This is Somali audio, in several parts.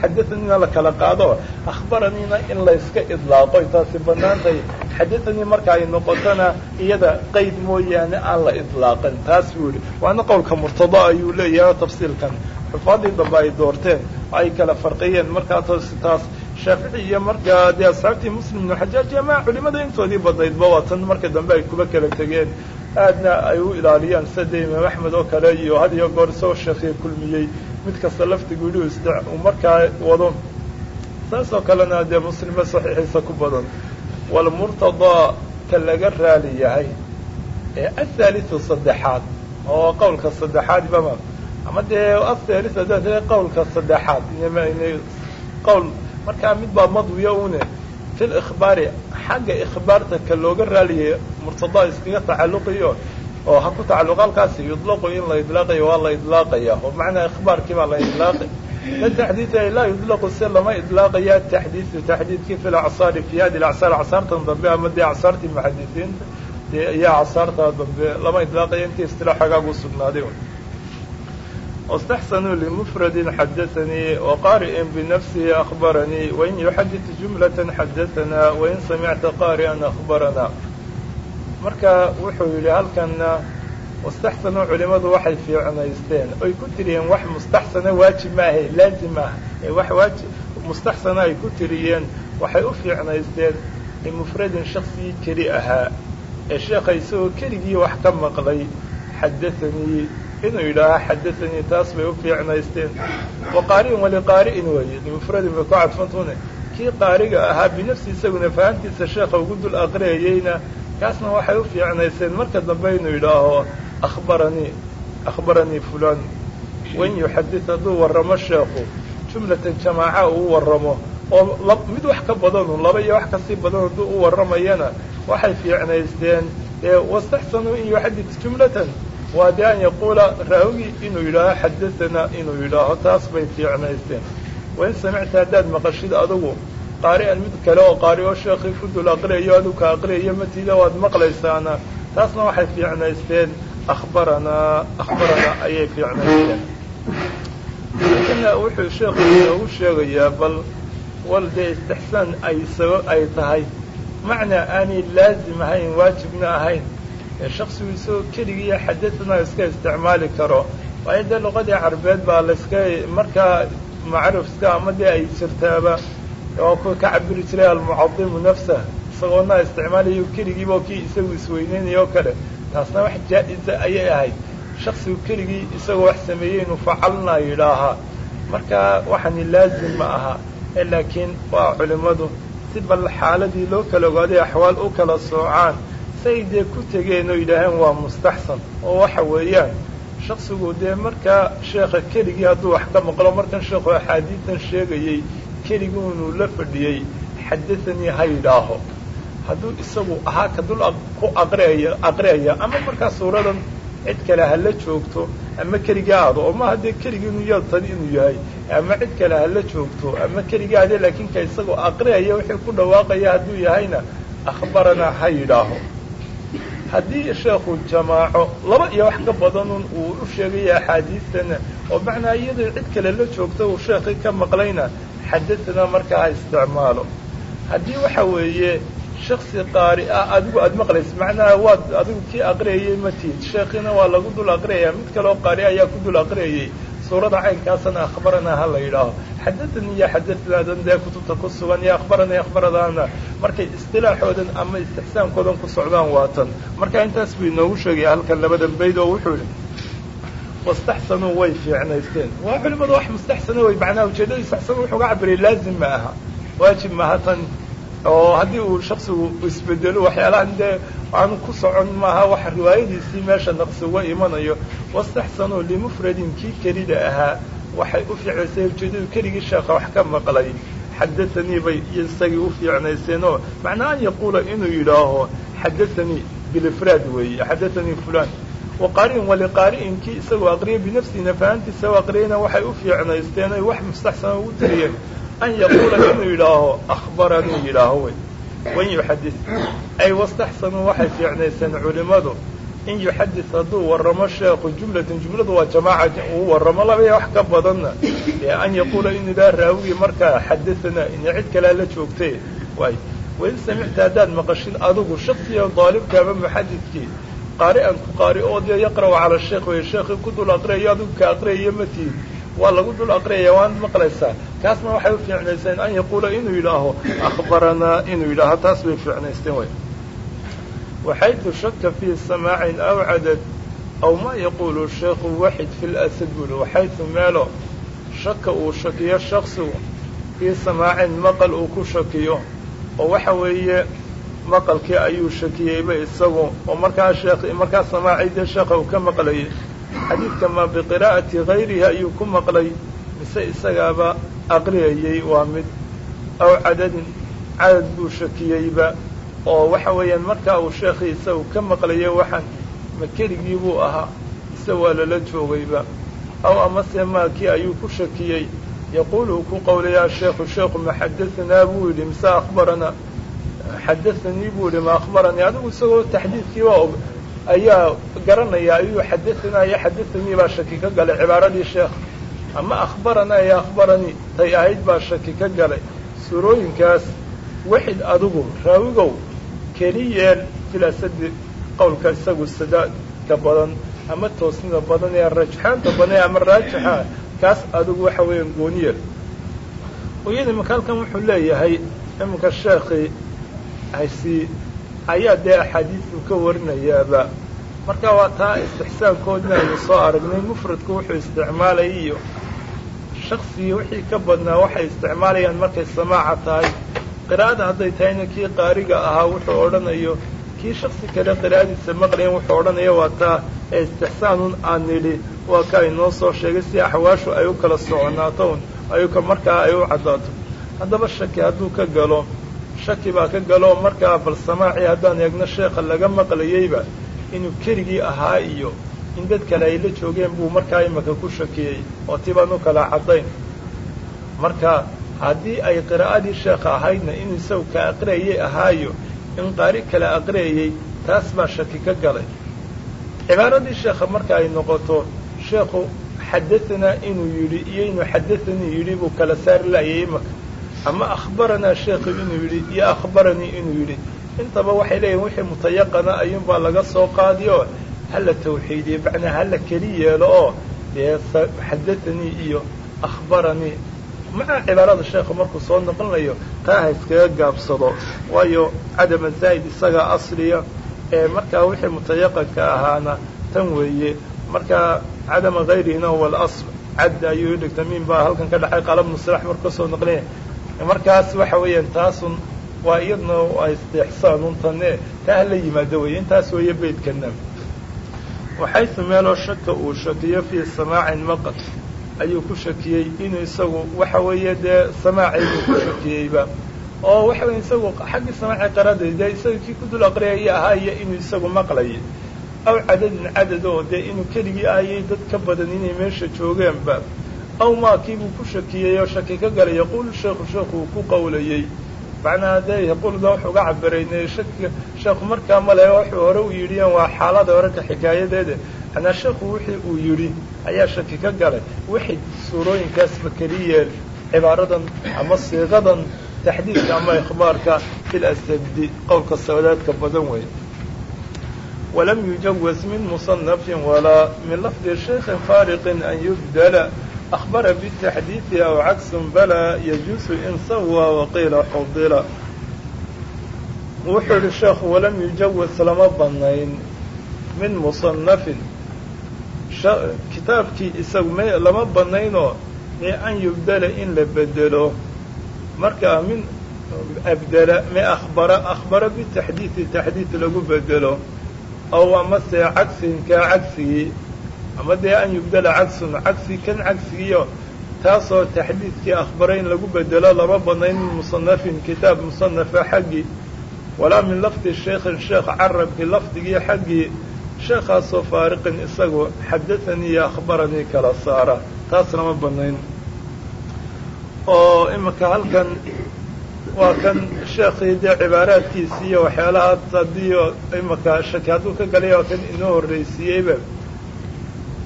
xadaaniina la kala qaado akhbaraniina in layska idlaaqo taasi banaantahay xadaanii marka ay noqotona iyada qayd mooyaane aan la idlaaqin taas buu yihi waana qowlka murtado ayuu leeyahay tafsiilkan xufaadii dambe ay doorteen ay kala farqiyeen markaa taas shaafici iyo markaa dee asxaabtii muslim ibnu xajaaj iyo culimada intoodii badnaydba waa tan marka dambe ay kuba kala tegeen aadna ay u ilaaliyaan sida imaam axmed oo kale iyo had iyo goor isagoo sheekhiya kulmiyey mid kasta laftigu yihi uu markaa wado. Saas oo kalena dee muslima saxiixiisa ku badan. Walmurtadaa ka laga raali yahay ee athaaliu saddexaad oo qowlka saddexaad bama ama dee athaali haddaad qowlka saddexaad qowl markaa mid madwiya une fi likhbaari xagga ikhbaarta ka looga raaliyay murtadaa iskaga tacalluqiyo oo ha ku tacalluq halkaasi yudlaqu in la idlaaqayo waa la idlaaqaya oo macnaa ikhbaarkii baa la idlaaqi la taxdiid laa yudlaqu si lama idlaaqaya taxdiidu taxdiidkii fi lacsaari fi hadi acsaar acsaartan dambe ama dee acsaartii muxadisiinta dee iyo acsaarta dambe lama idlaaqaya intii istilaax hagaagu sugnaaday واستحسنوا لمفرد حدثني وقارئ بنفسه أخبرني وإن يحدث جملة حدثنا وإن سمعت قارئا أخبرنا marka wuxuu yidhi halkana mustaxsano culimadu waxay fiicnaysteen. Oy ku tiriyeen wax mustaxsana waajib maaha laazim ah wax waajib mustaxsana ay ku tiriyeen waxay u fiicnaysteen limufradin shaksigii keli ahaa. Ee sheekha isagoo keligii wax ka maqlay xadaanii inuu yidhaaha xadaanii taas bay u fiicnaysteen. Wa qaari'in waliqaari'in weeye limufradin bay ku cadfantune kii qaariga ahaa binafsi isaguna fahamtiisa sheekha ugu dul aqriyayeyna kaasna waxay u fiicnayseen marka dambe inuu yidhaaho akhbaranii akhbaranii fulan wain yuxadid hadduu warramo sheekhu jumlatan jamaaca uu warramo oo mid wax ka badanu laba iyo wax ka sii badan hadduu u warramayana waxay fiicnaysteen wastaxsanuu in yuxadid jumlatan waa de an yaquula raawigii inuu yidhaaho xadaanaa inuu yidhaaho taas bay fiicnaysteen. Wain samicta haddaad maqashid adugu qaari'an mid kale oo qaari oo sheekii ku dul aqriyayo adigu ka aqriyayo matiida waad maqlaysaana. Taasna waxay fiicnaysteen akhbaranaa akhbaranaa ayay fiicnaysteen. Laakina wuxuu sheekhu inoogu sheegayaa bal wal dee istixsaan ay saba ay tahay. Macnaa aanay laazim ahayn waajibna ahayn. Ee shaksigu isagoo keligiiyo xadatanaa iska isticmaali karo. Waayo dee luqadii carbeed baa layska markaa macrifska ama dee ay jirtaaba oo ka cabiri jiray almucadimu nafsah isagoona isticmaalayo keligiiba kii isagu isweyneynaya oo kale. Taasna wax jaa-isa ayay ahayd. Shaksigu keligii isagoo wax sameeyey inuu facalna yidhaahaa. Marka waxani laazim ma aha laakiin waa culimmadu si bal xaaladii loo kala ogaaday axwaal u kala soocaan say dee ku tegeen oo yidhaaheen waa mustaxsan oo waxa weeyaan. Shaksigu dee markaa sheekha keligii hadduu wax ka maqlo markan sheekhu axaadiidan sheegayey keligii inuu la fadhiyey xadaanii ha yidhaaho hadduu isagu ahaa ka dul ku aqriaya aqriyaya ama markaa suuradan cid kale hala joogto ama keligii aado oo maha dee keligii inuu yatan inuu yahay ama cid kale hala joogto ama keligii ade laakiin ka isagoo aqriyaya wixii ku dhawaaqaya hadduu yahayna akhbaranaa ha yidhaaho haddii sheekhu jamaaco laba iyo wax ka badanun uu u sheegaya axaadiistana oo macnaa iyadoo cid kale la joogto uu sheekii ka maqlayna xadatanaa markaa ha isticmaalo. Haddii waxa weeye shaksi qaari ah adigu aada maqlaysa macnaha waad adigu kii aqriyayay matid sheekiina waa lagu dul aqriyaya mid kaleoo qaari ayaa ku dul aqriyayay. Suurada caynkaasana akhbaranaa ha la yidhaaho. Xadaanii iyo xadatanaadan dee kutubta ku sugan iyo akhbaranii akhbaradaana markay istilaaxoodan ama istixsaankoodan ku socdaan waatan marka intaas buu inoogu sheegaya halkan labadan bayd oo wuxuu wastaxsanuu way fiicnaysteen waa culimadu wax mustaxsana way macnaha ujeedada istaxsan wuxuu ga cabiriyay laazim ma aha waajib maaha tan oo haddii uu shaksigu isbedelo waxyaalahan dee aanu ku socon maaha wax riwaayadiisii meesha naqsi uga imanayo wastaxsanuu limufradin kii kelida ahaa waxay u fiicnayseen ujeedadu keligii sheekha wax ka maqlay xadaanii bay isagii u fiicnayseen oo macnaa an yaquula inuu yidhaaho xadaanii bilifraad weeye xadaanii fulan waqaari'in waliqaari'in kii isagoo aqriyay binafsihi nafahantiisa u aqriyayna waxay u fiicnaysteen oy wax mustaxsana ugu tiriyeen an yaquula inuu yidhaaho akhbaranii yidhaaho wey. Wan yuxadid ay wastaxsanuu waxay fiicnayseen culimmadu in yuxadid hadduu warramo sheekhu jumlatan jumladu waa jamaaca uu warramo labaya wax ka badanna ee an yaquula in idaa raawigii markaa xadaanaa ina cid kalea la joogtay waay wain samicta haddaad maqashid adigu shaksiga daalibka ama muxadidkii qaari'an ku qaari oo dee yaqra'u cala sheekh wey sheekhii ku dul aqriyayo adigu ka aqriyayo matiid waa lagu dul aqriyaya waad maqlaysaa kaasna waxay u fiicnaysteen an yaquula inuu yidhaaho akhbaranaa inuu yidhaaho. Taas bay fiicnaysteen way. Waxaytu shaka fii samaacin aw cadad aw ma yaquulu sheekhu waxid fi lasad buli waxaytu meelo shaka uu shakiyo shaksigu fii samaacin maqal uu ku shakiyo. Oo waxa weeye maqalkii ayuu shakiyeyba isagu oo markaa sheekh markaa samaacii dee sheekha uu ka maqlayay. Xadiidka ma biqiraa'ati hayrihi ayuu ku maqlay mise isagaaba aqriyayey waa mid aw cadadin cadad buu shakiyeyba oo waxa weeyaan markaa uu sheekhii isagu ka maqlayay waxaan ma keligii buu ahaa mise waa lala joogayba aw amase maakii ayuu ku shakiyey. Yaquulu uu ku qowlayaa sheekhu sheekhu ma xadaanaa buu yidhi mise akhbaranaa xadaanii buu yidhi ma akhbaranii adigu isagoo taxdiidkii waa og ayaa garanaya ayuu xadaanaa iyo xadaanii baa shaki ka galay cibaaradii sheekh ama akhbaranaa iyo akhbaranii tay ahayd baa shaki ka galay suurooyinkaas waxid adigu raawigow keli yeel filasadi qowlka isagu sadaadka badan ama toosnida badan ee rajxaanta badan ama raajixa kaas adigu waxa weeyaan gooniyel oyada imanka halkan wuxuu leeyahay iminka sheekii haysi ayaa dee axaadiisu ka warinayaaba. Marka waa taa istixsaankoodina aynu soo aragnay mufradku wuxuu isticmaalayay iyo shaksigii wixii ka badnaa waxay isticmaalayaan markay samaaca tahay. Qiraa'ada hadday tahayna kii qaariga ahaa wuxuu odhanayo kii shaksi kale qiraa'adiisa maqlayan wuxuu odhanaya waa taa ee istixsaanun aan nidhi waa ka inoo soo sheegay si axwaashu ay u kala soconaato ayuka markaa ay u caddaato. Haddaba shaki hadduu ka galo shaki baa ka galo markaa bal samaacii haddaan eegno sheekha laga maqlayeyba inuu keligii ahaa iyo in dad kale ay la joogeen buu markaa imaka ku shakiyey oo tibaan u kala caddayn. Marka haddii ay qiraa'adii sheekha ahaydna inuu isagu ka aqriyayay ahaayo in qaari kale aqriyayey taas baa shaki ka galay. Cibaaradii sheekha marka ay noqoto sheekhu xadaanaa inuu yidhi iyo inuu xadaanii yidhi buu kala saari laayay imaka ama akhbaranaa sheekhu inuu yidhi iyo akhbaranii inuu yidhi. Intaba waxay leeyihiin wixii mutayaqana ayuunbaa laga soo qaadiyo. Hala tawxiidiye macnaa hala keli yeelo oo dee xadaanii iyo akhbaranii maca cibaarada sheekhu markuu soo noqonayo taa ha iskaga gaabsado. Waayo cadama zaa'id isagaa asliya ee markaa wixii mutayaqanka ahaana tan weeye. Markaa cadama hayrihina huwa alasl cadda ayuu idhigta min baa halkan ka dhacay qalabnu silax marku ka soo noqonaya markaas waxa weeyaan taasun waa iyadna waa istixsaanun tane taa hala yimaado weeye intaas weeye beydkana waxaysu meeloo shaka uu shakiyo fii samaacin maqal ayuu ku shakiyey inuu isagu waxa weeye dee samaacii buu ku shakiyeyba oo waxa weye isagu xaggii samaaci qaraday dee isaga kii ku dul aqriyaya ahaa iyo inuu isagu maqlayay. Aw cadadin cadad oo dee inuu keligii ahayay dad ka badan inay meesha joogeenba aw maa kii buu ku shakiyey shaki ka galay yaquulu sheekhu sheekhu ku qowlayey. Macnaha dee yaquulda wuxuu ga cabiraynay shakiga sheekhu markaa male wuxuu hore u yidhiyan waa xaalada hore ka xikaayadeeda manaa sheekhu wixii uu yidhi ayaa shaki ka galay. Wixii suurooyinkaasba keliyeel cibaaradan ama siiqadan taxdiidka ama ikhbaarka fil asabdi qowlka sawadaadka badan wey walam yujawaz min musanafin walaa min lafdi shaykhin faariqin an yubdala أخبر بالتحديث أو عكس بلا يجوز إن سوى وقيل حضل wuxuu yihi sheekhu walam yujawaz lama banayn min musanafin kitaabkii isagu m lama banaynoo mee an yubdala in la bedelo markaa min abdela me akhbara akhbara bitaxdiidi taxdiid lagu bedelo aw amase cagsin kaa cagsigii ama dee an yubdala cagsun cagsi kan cagsigiiyo taasoo taxdiidkii akhbara in lagu bedelo lama banayn min musanafin kitaab musanafa xaggii walaa min lafdi shaykhin sheekh carabkii lafdigii xaggii sheekhaasoo faariqin isagu xadaanii iyo akhbaranii kala saara. Taas lama banayn oo iminka halkan waa kan sheekii dee cibaaraadkiisi iyo waxyaalahaas haddii imaka shaki hadduu ka galay waa kan inoo horreysiiyeyba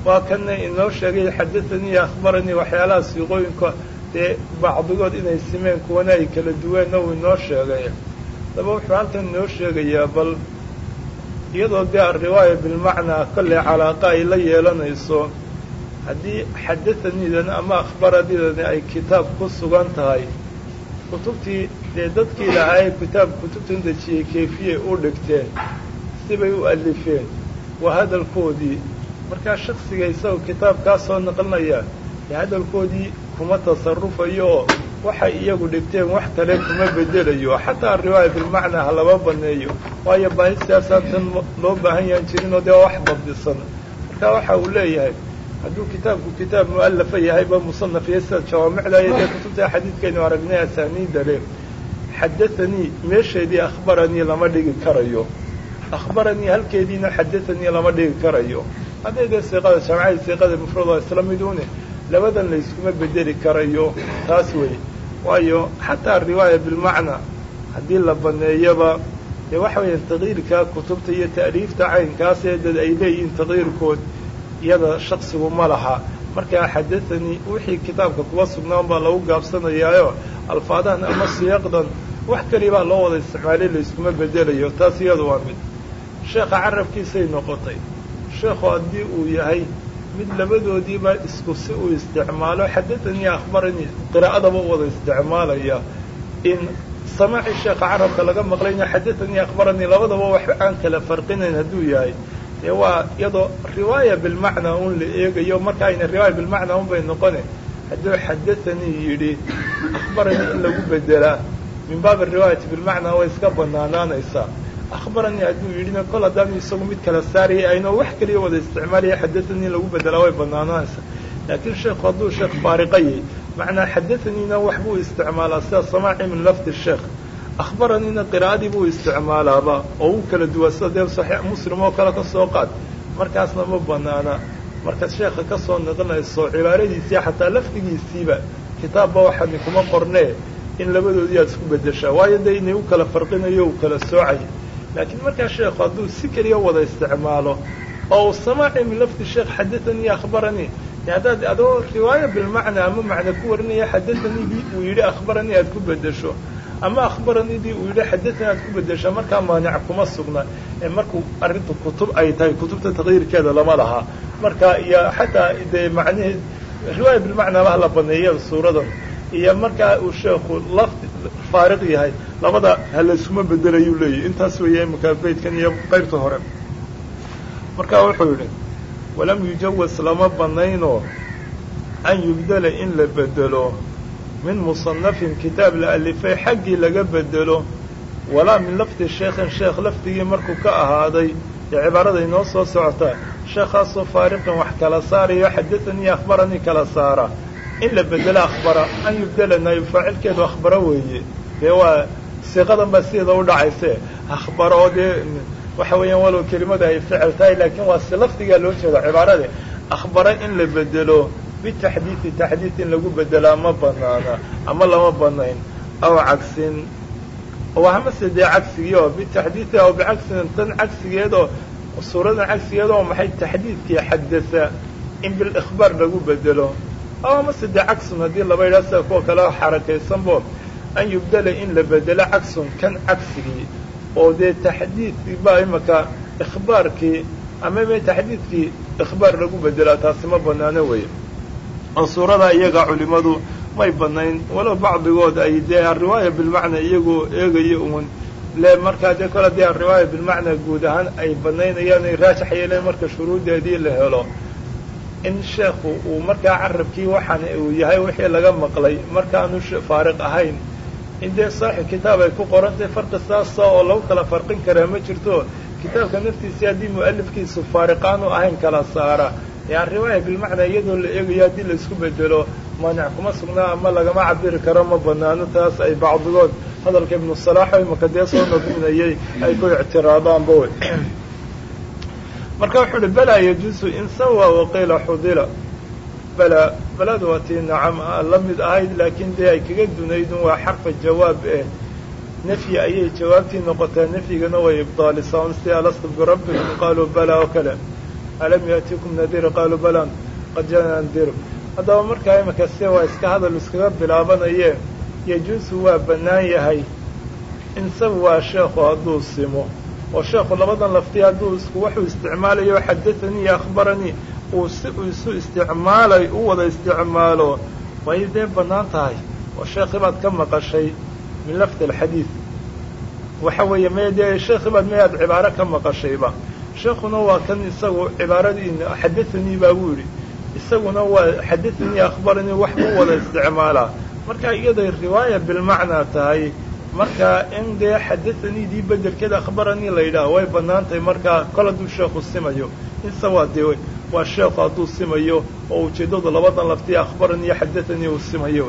waa kanna inoo sheegay xadathanii akhbaranii waxyaalaha siiqooyinka dee bacdigood inay simeen kuwana ay kala duweenna uu inoo sheegay. Daba wuxuu halkan inoo sheegayaa bal iyadoo dee alriwaaya bilmacnaa kolley calaaqa ay la yeelanayso haddii xadathaniidan ama akhbaradiidani ay kitaab ku sugan tahay kutubtii dee dadkii lahaa ee kitaab kutubtan dejiyey keefiyey u dhigteen sibay u alifeen waa hadalkoodii markaa shaksiga isagoo kitaabkaa soo naqlinaya dee hadalkoodii kuma tasarufayo oo waxay iyagu dhigteen wax kale kuma bedelayo. Xataa riwaaya bilmacnaa ha laba baneeyo. Waayo baahi siyaasaan tan loo baahan yahan jirinoo dee wax dabdisan marka waxa uu leeyahay hadduu kitaabku kitaab mu'alafa yahayba musanaf iyo sida jawaamicda iyo dee kutubta xadiidkaynu aragnay asaaniida le. Xadathanii meesheedii akhbaranii lama dhigi karayo. Akhbaranii halkeediina xadathanii lama dhigi karayo hadday dee siiqada jaamicada siiqada mufrado isla miduune labadan layskuma bedeli karayo taas wey waayo xataa riwaaya bilmacnaa haddii la baneeyaba dee waxa weeyaan taqyiirka kutubta iyo ta'liifta caynkaas ee dad ay leeyihiin taqyiirkood iyada shaksigu ma laha. Markaa xadathanii wixii kitaabka kuba sugnaan baa lagu gaabsanayaayo alfaadahan ama siyaaqdan wax kalibaa loo wada isticmaalay layskuma bedelayo taas iyadu waa mid. Sheekha carabkiisay noqotay sheekhu haddii uu yahay mid labadoodiiba isku si uu isticmaalo. Xadathanii akhbaranii qiraa'adaba u wada isticmaalaya. In samaaci sheekha carabka laga maqlayna xadathanii akhbaranii labadaba wax aan kala farqinayn hadduu yahay. Dee waa iyadoo riwaaya bilmacnaa un la eegayo marka ayna riwaaya bilmacnaa un bay noqone hadduu xadathanii yidhi akhbaranii in lagu bedelaa min baabi riwaayati bilmacnaa way iska banaanaanaysaa akhbaranii hadduu yidhina kol haddaanu isagu mid kala saarayay aynoo wax kaliya wada isticmaalaya xadathanii in lagu bedelaa way banaanaanaysaa laakiin sheekhu hadduu sheekh faariqayay macnaa xadathaniina wax buu isticmaalaa sida samaaci min lafdi sheekh akhbaraniina qiraa'adii buu isticmaalaaba oo u kala duwa sida dee saxiix muslim oo kale ka soo qaad markaasna ma banaana markaad sheekha ka soo naqlinayso cibaaradiisii xataa lafdigiisiiba kitaabba waxaani kuma qornee in labadoodii aad isku bedeshaa waayo dee inay u kala farqinayo u kala soocay laakiin markaa sheekhu hadduu si keliya wada isticmaalo oo uu samaaci min lafdi sheekh xadathanii akhbaranii haddaad adoo riwaaya bilmacnaa ama macna ku warinaya xadathaniidii uu yidhi akhbaranii aad ku bedesho ama akhbaraniidii uu yidhi xadathanii aad ku bedesho markaa maanic kuma sugna markuu arrintu kutub ay tahay kutubta taqyiirkeeda lama laha marka iyo xataa dee macnaheed riwaaya bilmacnaa bah la baneeya suuradan iyo markaa uu sheekhu lafdi faariq yahay labada ha layskuma bedelayuu leeyahy intaas weeye imika beydkan iyo qaybta hore. Marka wuxuu yidhi walam yujawas lama banaynoo an yubdela in la bedelo min musanafin kitaab la alifay xaggii laga bedelo walaa min lafdi sheekhin sheekh lafdigii markuu ka ahaaday. Ee cibaarada inoo soo socotaa sheekhaasoo faariqin wax kala saarayo xadathanii akhbaranii kala saara in la bedelo akhbara an yubdela naayu faacilkeedu akhbaro weeye. Dee waa siiqadan baa sideeda u dhacayse akhbaro oo dee waxa weeyaan walow kelimada ay ficil tahay laakiin waa si lafdigaa loo jeeda cibaarade. Akhbaro in la bedelo bitaxdiidi taxdiid in lagu bedelaa ma banaana ama lama banayn aw cagsin. Amase dee cagsigii oo bitaxdiidi aw bicagsin tan cagsigeedoo suuradan cagsigeeda oo maxay taxdiidkii xadasa in bilikhbaar lagu bedelo aw amase dee cagsun haddii laba yidhaha sida kuwa kale xarakaysanbo an yubdela in la bedelo cagsun kan cagsigii oo dee taxdiidkii baa imaka ikhbaarkii ama me taxdiidkii ikhbaar lagu bedelaa taasi ma banaano weeye oo suurada iyaga culimadu may banayn walow bacdigood ay dee ariwaaya bilmacnaa iyagoo eegaya uun le markaa dee kole dee ariwaaya bilmacnaa guud ahaan ay banaynayaan ay raajax yeeleen marka shuruuddeedii la helo in sheekhu uu markaa carabkii waxaan uu yahay wixii laga maqlay markaanu faariq ahayn. In saaxib kitaab ay ku qorantay farqi saasa oo lagu kala farqin karaa ma jirto. Kitaabka naftiisii haddii mu'alifkiisu faariqaanu ahayn kala saara. Yani riwaaya bilmacnaa iyadoo la eegayo haddii la isku bedelo maanic kuma sugnaa ama lagama cabiri karo ma banaano taas ay bacdigood hadalka ibnu imaka dee soo nadminayay ay ku ictiraadaanba wey marka wuxuu uhi balaa yajuusu in sawa waqiila xudila. Balaa baladu waa tii nacam la mid ahayd laakiin dee ay kaga dunaydun waa xarfa jawaab eh. Nafyi ayay jawaabtii noqotaa nafyigana way ibdaalisaa sidii alastu birabbikum qaaluu balaa oo kale? Alam yaatikum nadiir qaaluu balan qad jaana nadiir. Haddaba markaa imika se waa iska hadal iskaga bilaabanaye. Yajuusu waa bannaan yahay. Insagu waa sheekhu hadduu simo oo sheekhu labadan lafti hadduu waxuu isticmaalayo xadaanii iyo akhbaranii uu si uu isu isticmaalay u wada isticmaalo way dee bannaan tahay. Oo sheekhi baad ka maqashay min lafdi alxadiid waxa weeye me dee sheekhi baad mayaad cibaaro ka maqashayba? Sheekuna waa kan isagu cibaaradii xadaanii baa buu yidhi. Isaguna waa xadaanii akhbaranii wax u wada isticmaalaa. Marka iyaday riwaaya bilmacnaa tahay marka in dee xadaaniidii bedelkeeda akhbaranii la yidhaah way bannaan tahay markaa kol hadduu sheekhu simayo. Inse waa dee waa sheekhu hadduu simayo oo ujeeddadu labadan laftii akhbaranii xadaanii uu simayo.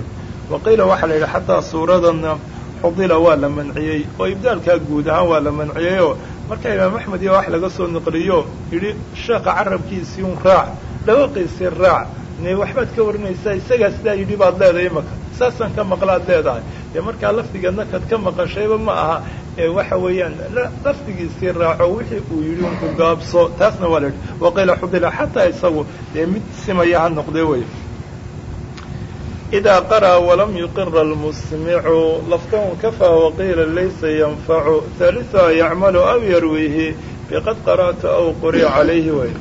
Waqiila waxaa la yidhi xataa suuradanna xudila waa la manciyey oo ibdaalkaa guud ahaan waa la manciyey oo marka imaam axmed iyo wax laga soo naqliyo yidhi sheekha carabkiisii un raac dhawaqiisii raac ne waxbaad ka warinaysaa isagaa sidaa yidhi baad leedahay imaka saasaan ka maqlaad leedahay. Dee markaa lafdigeedna kad ka maqashayba ma aha. Ee waxa weeyaan lafdigiisii raaco wixii uu yidhi unku gaabso taasna waa la yidhi. Xubila xataa isagu dee mid simaya ha noqdee wey idaa qaraa walam yuqira almusmicu lafdahun kafaa waqiila laysa yanfacu haalisuha yacmalu aw yarwiihi biqad qara'tu aw quriya calayhi way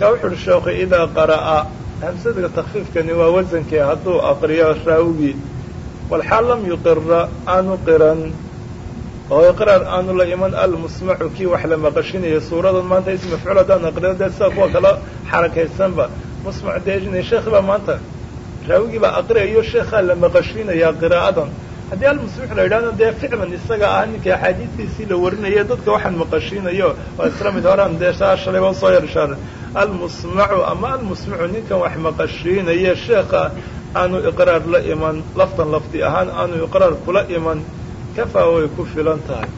markaa wuxu uhi sheekhu idaa qara'a hamsada takfiifkani waa wasankii hadduu aqriyo raawigii walxaa lam yuqira aanu qiran. Oo iqraar aanu la iman almusmacu kii wax la maqashinayo suuradan maanta is mafcuul haddaan aqriyo dee sida kuwa kala xarakaysanba musmac dee sheekh baa maanta raawigii baa aqriyayo sheekhaa la maqashinayaa qiraa'adan haddii almusmuc la yidhahdo dee ficlan isaga ah ninkai axaadiistiisii la warinaya dadka waxaan maqashinayo waa isla mid horaan dee saa shalayba u soo yarshaar almusmacu ama almusmicu ninkan wax maqashiinaya sheekha aanu iqraar la iman laftan lafdi ahaan aanu iqraar kula iman kafaa way ku filan tahay.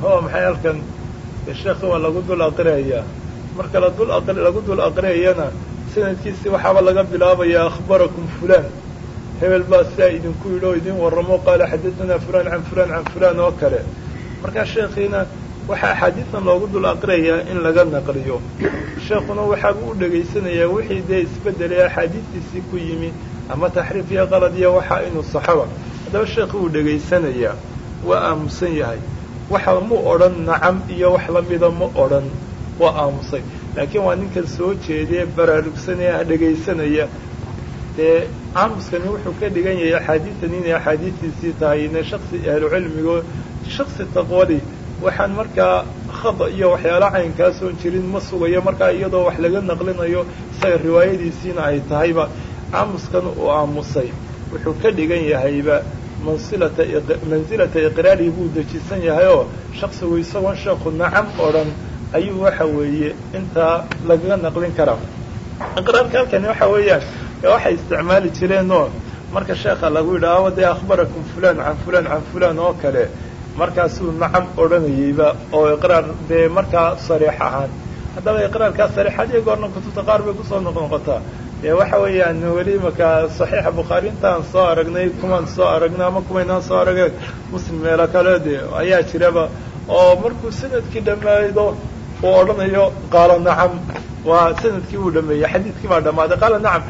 Ho maxay halkan? Sheekhi waa lagu dul aqriyayaa. Marka la dul lagu dul aqriyayana sanadkiisi waxaaba laga bilaabayaa akhbarakum fulaan. Hebel baa sidaa idinku yidhi oo idin warramo qaala xadatanaa fulaan can fulaan can fulaan oo kale. Markaa sheekhiina waxaa axaadiistan loogu dul aqriyayaa in laga naqliyo. Sheekhuna waxaaba u dhegaysanayaa wixii dee isbeddelay axaadiistiisii ku yimi ama taxriif iyo qalad iyo waxaa inuu saxoba haddaba sheekhi uu dhegaysanayaa waa aamusan yahay. Waxa mu odhan nacam iyo wax lamida ma odhan waa aamusay. Laakiin waa ninkan soo jeedee baraarugsanaya dhegaysanaya. Dee aamuskani wuxuu ka dhigan yahay axaadiistan inay axaadiistiisii tahay ina shaksi ahlucilmigo shaksi taqwadi waxaan markaa khada iyo waxyaala caynkaasoon jirin ma sugayo markaa iyadoo wax laga naqlinayo isaga riwaayadiisiina ay tahayba aamuskan uu aamusay. Wuxuu ka dhigan yahayba mansilata mansilata iqraarihi buu dejisan yahay oo shaksigu isagoon sheekhu nacam odhan ayuu waxa weeye intaa lagaga naqlin karaa. Iqraarka halkani waxa weeyaan waxay isticmaali jireenoo marka sheekha lagu yidhaaho dee akhbarakum fulaan can fulaan can fulaan oo kale markaasuu nacam odhanayeyba oo iqraar dee markaa sariix ahaan. Haddaba iqraarkaa sariix hadiyo goorna kutubta qaar bay ku soo noqnoqotaa dee waxa weeyaan weli markaa saxiixa bukhaari intaan soo aragnay kumaan soo aragnay ama kumaynaan soo arageen muslim meelo kale de ayaa jiraba. Oo markuu sannadkii dhammaaydo uu odhanayo qaala nacam waa sannadkii uu dhameeyey xadiidkii baa dhammaaday qaala nacam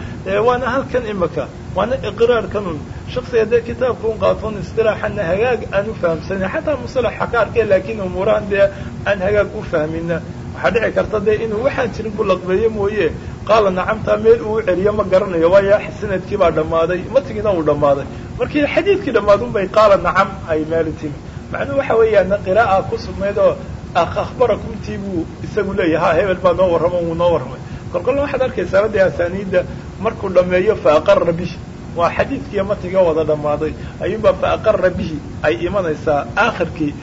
waana halkan imika waana iqraarkanun shaksiga dee kitaabka un qaatoon istilaaxana hagaag aan u fahamsanin xataa musalaxa ka arkay laakiin umuurahan dee aan hagaag u fahmina waxaa dhici karta dee inuu waxaan jirin ku laqbeeyo mooye. Qaala nacamtaa meel uu celiyo ma garanayo waayo sannadkii baa dhammaaday. Matigiina uu dhammaaday. Markii xadiidkii dhammaadun bay qaala nacam ay meeli timi macnuhu waxa weeyaan qiraa'a ku sugnayd oo akhbarakumtii buu isagu leeyahay ha hebel baa noo warramo wuu noo warramay. Kolkolna waxaad arkaysaa radii asaaniidda markuu dhammeeyo fa aqara bihi. Waa xadiidkiiyo matiga wada dhammaaday. Ayuunbaa fa aqara bihi. Ay imanaysaa aakhirkii.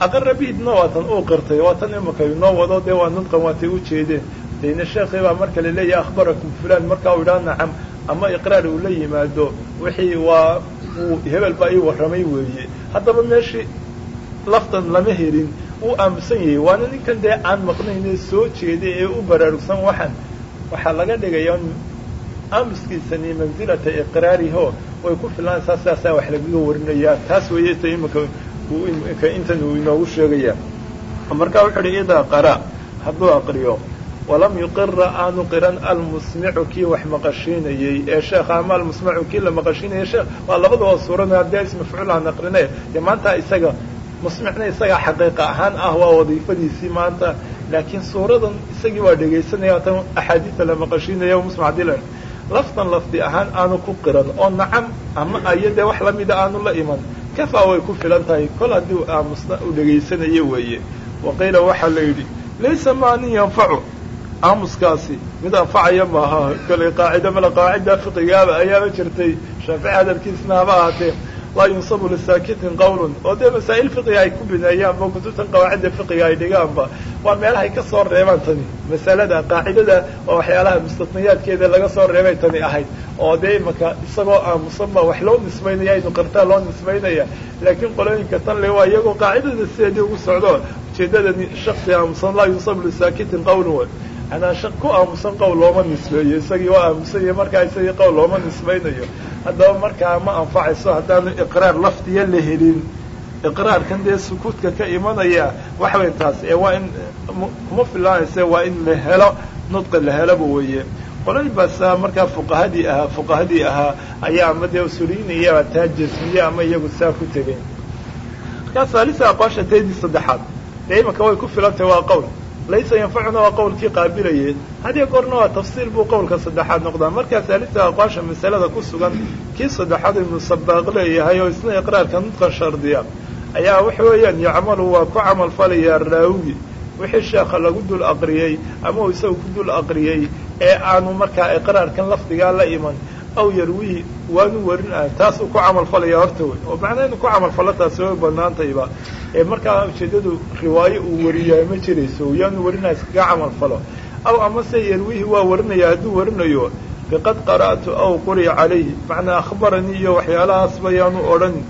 Aqara bihidna waa tan uu qirtay waa tan imika inoo wado dee waa nudqan waatay u jeedeen. Dayna sheekii baa marka la leeyahay akhbarakum fulaan markaa uu idhaha nacam ama iqraar uu la yimaado wixii waa hebel baa ii warramay weeye. Haddaba meeshii laftan lama helin uu aamusan yahay. Waana ninkan dee aan maqnayn ee soo jeeday ee u baraarugsan waxaan. Waxaa laga dhigaya aamuskiisani mansilata iqraariho way ku filanaysaa sidaasaa wax lagaga warinayaa taas weeye ta intan uu inoogu sheegaya. Marka wuxuu uhi idaa qara hadduu aqriyo walam yuqira aanu qiran almusmicu kii wax maqashiinayey ee sheekha ama almusmacu kii la maqashiinayay sheekh waa labadaba suurana haddii is mafcuul aan aqrine dee maanta isaga musmicna isagaa xaqiiqa ahaan ah waa wadiifadiisii maanta laakiin suuradan isagii waa dhegaysanaya tan axaadiida la maqashiinaya musmac haddii la laftan lafdi ahaan aanu ku qiran oo nacam ama ayo dee wax lamida aanu la iman kafaa way ku filan tahay. Kol haddii aamusna u dhegaysanayo weeye. Waqiila waxaa la yidhi laysa maanin yanfacu. Aamuskaasi mid anfacaya maaha kale qaacida male qaacida fiqigaaba ayaaba jirtay shaafici hadalkiisna haba ahaatee laa yunsabu lisaakitin qawlun. Oo dee masaa'il fiqiga ay ku bineeyaanba kutubtan qawaacida fiqiga ay dhigaanba waa meelahay ka soo reebaan tani. Masalada qaacidada waa waxyaalaha mustatniyaadkeeda laga soo reebay tani ahayd. Oo dee imaka isagoo aamusanba wax loo nisbaynaya inu qartaa loo nisbaynaya laakiin qolooyinka tan le waa iyagoo qaacidada sideedii ugu socdo. Ujeedadani shaksi aamusan laa yunsabu lisaakitin qawlun anaa ku aamusan qowl looma nisbeeyo isagii waa aamusanya markaa isagii qowl looma nisbaynayo. Haddaba markaa ma anfacayso haddaanu iqraar lafdiya la helin. Iqraarkan dee sukuudka ka imanaya waxa weyn taas ee waa in kuma filaanayse waa in la helo nudqi la helaba weeye. Qolay baasaa markaa fuqahadii ahaa fuqahadii ahaa ayaa ama dee usuliyiinaya taa jasmiye ama iyagu saa ku tegay. Markaa saalisa aqwaasha taydii saddexaad dee imika way ku filantahay waa qowl laysa yanfacuna waa qowlkii qaabilayay hadiyo goorna waa tafsiil buu qowlka saddexaad noqdaa. Markaa saalisa aqwaasha masalada ku sugan kii saddexaad ibnu sabaaq leeyahay oo isna iqraarka nudqan shardiya ayaa waxa weeyaan yacmalu waa ku camal falayaa raawi. Wixii sheekha lagu dul aqriyey ama uu isaga ku dul aqriyey ee aanu markaa iqraarkan lafdigaa la iman aw yarwihi waanu warin taas uu ku camal falaya horta wey. Oo macnaa inu ku camal falo taasi way banaantayba ee markaa ujeedadu riwaayo uu wariyaa ma jirayso yaanu warinaya iskaga camal falo. Aw amase yarwihi waa warinaya hadduu warinayo biqad qara'tu aw quriya calayhi. Macnaa akhbaranii iyo waxyaalahaasba yaanu odhanin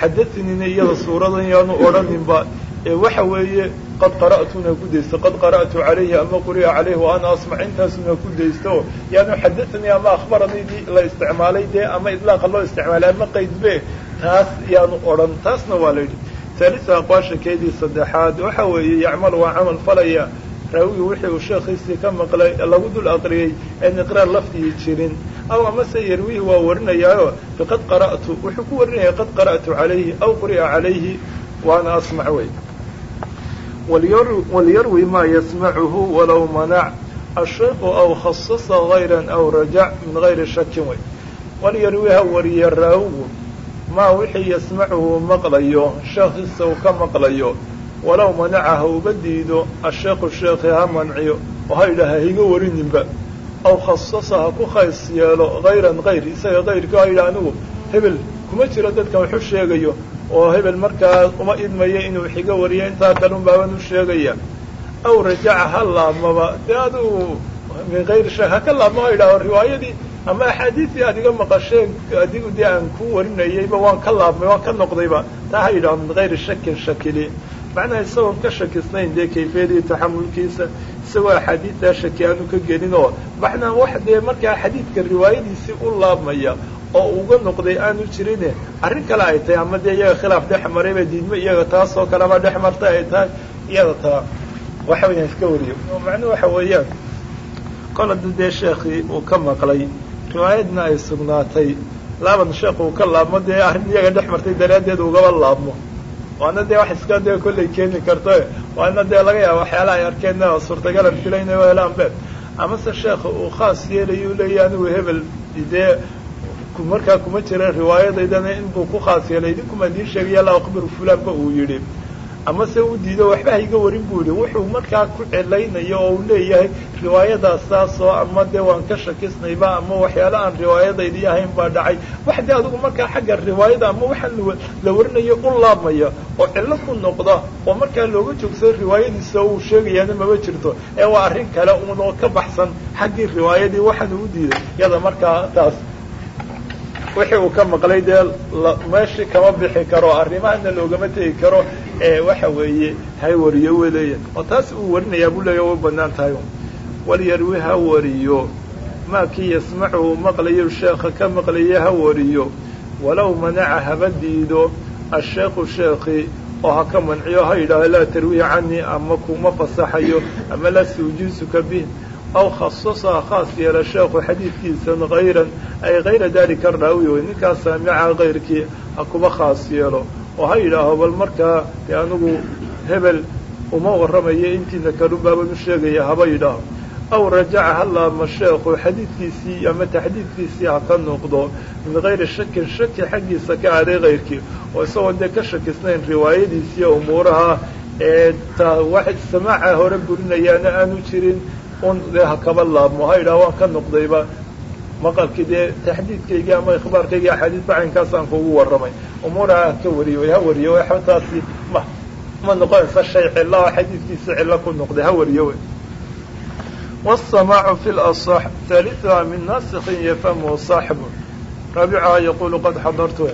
xadatinina iyada suuradan yaanu odhaninba ee waxa weeye qad qara'tuna ku daysto qad qara'tu calayhi ama quri'a calayhi wa ana asmac intaasuna ku daysto. Yaanu xadatanii ama akhbaranii la isticmaalay dee ama idlaaqa loo isticmaalay ama qaydbe taas yaanu odhan taasna waa la yidhi. Taalisa aqwaasha keedii saddexaad waxa weeye yacmal waa camal falaya. Raawigi wixii uu sheekhiisii ka maqlay lagu dul aqriyey een iqraar lafdigii jirin. Aw amase yarwihi waa warinayaayo biqad qara'tu wuxuu ku warinaya qad qara'tu calayhi aw quri'a calayhi waana asmac wey walyarwi maa yasmacuhu walow manac ashayku aw khasasa hayra aw rajac min gayri shakin wey walyarwi ha wariya raawigu maa wixii yasmacuhu maqlayo sheekhiisa uu ka maqlayo walow manaca ha uga diido asheekhu sheekhi ha manciyo oo ha yidhaha higa warininba aw khasasa ha ku khays yeelo hayran hayr isaga kayrka ha yidhaha anigu hebel kuma jiro dadkan waxu sheegayo oo hebel markaa uma idmayo inuu xiga wariyo intaa kalun baaban u sheegaya. Aw rajaca ha laabmaba dee adigu min hayri shay ha ka laabmo ha yidhaho riwaayadii ama axaadiisii aad iga maqasheen adigu dee aan ku warinayayba waan ka laabmay waan ka noqdayba taa ha yidhaho min hayri shakin shakili. Macnaha isagoon ka shakisnayn dee kayfiyadii taxamulkiisa isagoo axaadiidtaa shaki aanu ka gelin oo macnaa wax dee markaa xadiidka riwaayadiisii u laabmaya oo uga noqday aanu jirine arrin kale ay tahay ama dee iyaga khilaaf dhex marayba diidmo iyaga taasoo kaleba dhex martay ay tahay iyada taa waxa weyaan iska wariyo macnuhu waxa weeyaan kol dee sheekii uu ka maqlay riwaayadna ay sugnaatay laaban sheekh uu ka laabmo dee arrin iyaga dhex martay daraaddeed ugaba laabmo. Waana dee wax iska dee kollay keeni karto waana dee laga yaaba waxyaala ay arkeen suurtagalan filaynayo helaan be amase sheekha uu khaas yeelayu leeya anigu hebel dee markaa kuma jira riwaayadaydana inbuu ku khaas yeelay. Idinkuma idiin sheegaya la aqbiru fulaanba uu yidhi. Amase u diido waxba ha iga warin buu yihi wuxuu markaa ku celaynayo oo uu leeyahay riwaayadaas saasoo ama dee waan ka shakisnayba ama waxyaala aan riwaayadaydi ahayn baa dhacay. Wax dee adigu markaa xagga riwaayada ama waxaan la warinayo u laabmaya oo cillo ku noqda oo markaa looga joogsado riwaayadiisa uu sheegayaana maba jirto. Ee waa arrin kale uunoo ka baxsan xaggii riwaayadii waxaan uu diiday. Iyada markaa taas wixii uu ka maqlay dee meeshii kama bixi karo arrimahana loogama tegi karo waxa weeye hay wariyo weleya oo taas uu warinayaa buu leeya way bannaan tahay. Walyarwi ha wariyo. Maa kii yasmacu uu maqlayo sheekha ka maqlaye ha wariyo. Walow manaca haba diido asheekhu sheekhi oo ha ka manciyo ha yidhaaho laa tarwihi canii ama kuma fasaxayo ama laa suujiisuka bih aw khasasa khaas yeela sheekhu xadiidkiisan hayran ay hayra daalika raawi wey ninkaas saamica kayrkii ha kuba khaas yeelo oo ha yidhaaho bal markaa dee anigu hebel uma warramayo intiina kalubaaban u sheegaya haba yidhaaho aw rajaca ha laabma sheekhu xadiidkiisii ama taxdiidkiisii ha ka noqdo min hayri shakin shaki xaggiisa ka aaday kayrkii oo isagoon dee ka shakisnayn riwaayadiisiiyo umuuraha ee samaaca hore burinayaana aanu jirin un dee ha kaba laabmo ha yidhaha waan ka noqdayba maqalkii dee taxdiidkaygii ama ikhbaarkaygii axaadiidka caynkaasaan kugu warramay umuuraha ha ka wariyo ha wariyo taasi ma ma noqonaysa shay cilla oo xadiidkiisa cillo ku noqday ha wariyo wey والسماع في الأصح ثالثها من ناسخ يفهمه صاحبه رابعها يقول قد حضرته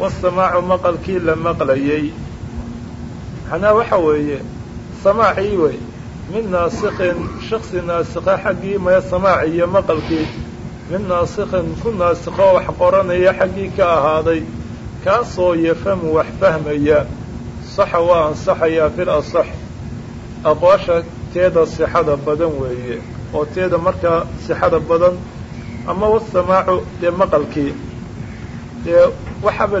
والسماع مقلkii la maqlayay manaa waxa weeye samاacii wey min naasikin shaksi naasika xaggii maya samaac iyo maqalkii min naasikin ku naasikoo wax qoranaya xaggii ka ahaaday. Kaasoo yafhamu wax fahmaya. Saxa waa ansaxayaa fi lasax aqwaasha teeda sixada badan weeye. Oo teeda markaa sixada badan ama wasamaacu dee maqalkii dee waxaba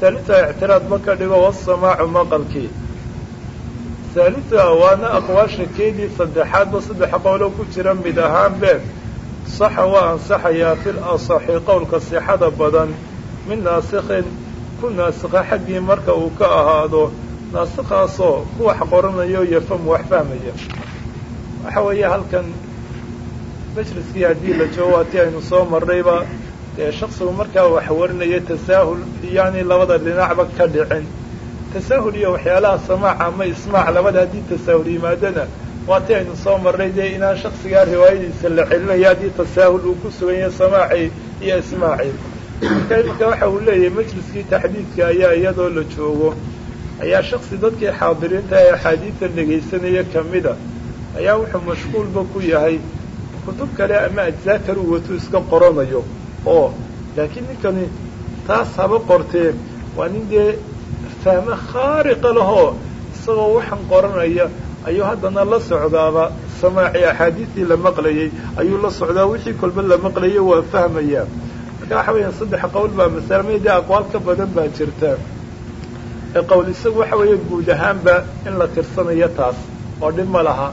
haalita ictiraad ma ka dhigo wasamaacu maqalkii haalita waana aqwaasha keedii saddexaadba saddex qowlo ku jira mid ahaan been saxa waa ansaxayaa fil asaxi qowlka sixada badan min naasikin ku naasika xaggii marka uu ka ahaado naasikaasoo ku wax qoranayo yafhamu wax fahmaya waxa weeye halkan majliskii haddii la joogo waatii aynu soo marnayba dee shaksigu markaa wax warinaya tasaahul yaani labada dhinacba ka dhicin tasaahul iyo waxyaalaha samaac ama ismaac labada haddii tasaahul yimaadana waatii aynu soo marnay dee inaan shaksigaa riwaayadiisa la celinayo haddii tasaahul uu ku sugan yahay samaaci iyo ismaaci. Marka iminka waxa uu leeyahay majliskii taxdiidka ayaa iyadoo la joogo. Ayaa shaksi dadkii xaadiriinta ee axaadiidta dhegaysanaya kamida ayaa wuxuu mashquulba ku yahay kutub kale ama ajzaa kale uu wato iska qoranayo. Oo laakiin ninkani taas haba qortee waa nin dee fahmo khaariqa lahoo isagoo waxaan qoranaya ayuu haddana la socdaaba. Samaaci axaadiistii la maqlayay ayuu la socdaa wixii kolba la maqlayo waa fahmaya. Marka waxa weeyaan saddex qowl baa masalama dee aqwaal ka badan baa jirta. Qowl isagu waxa weeye guud ahaanba in la tirsanayo taas oo dhib ma laha.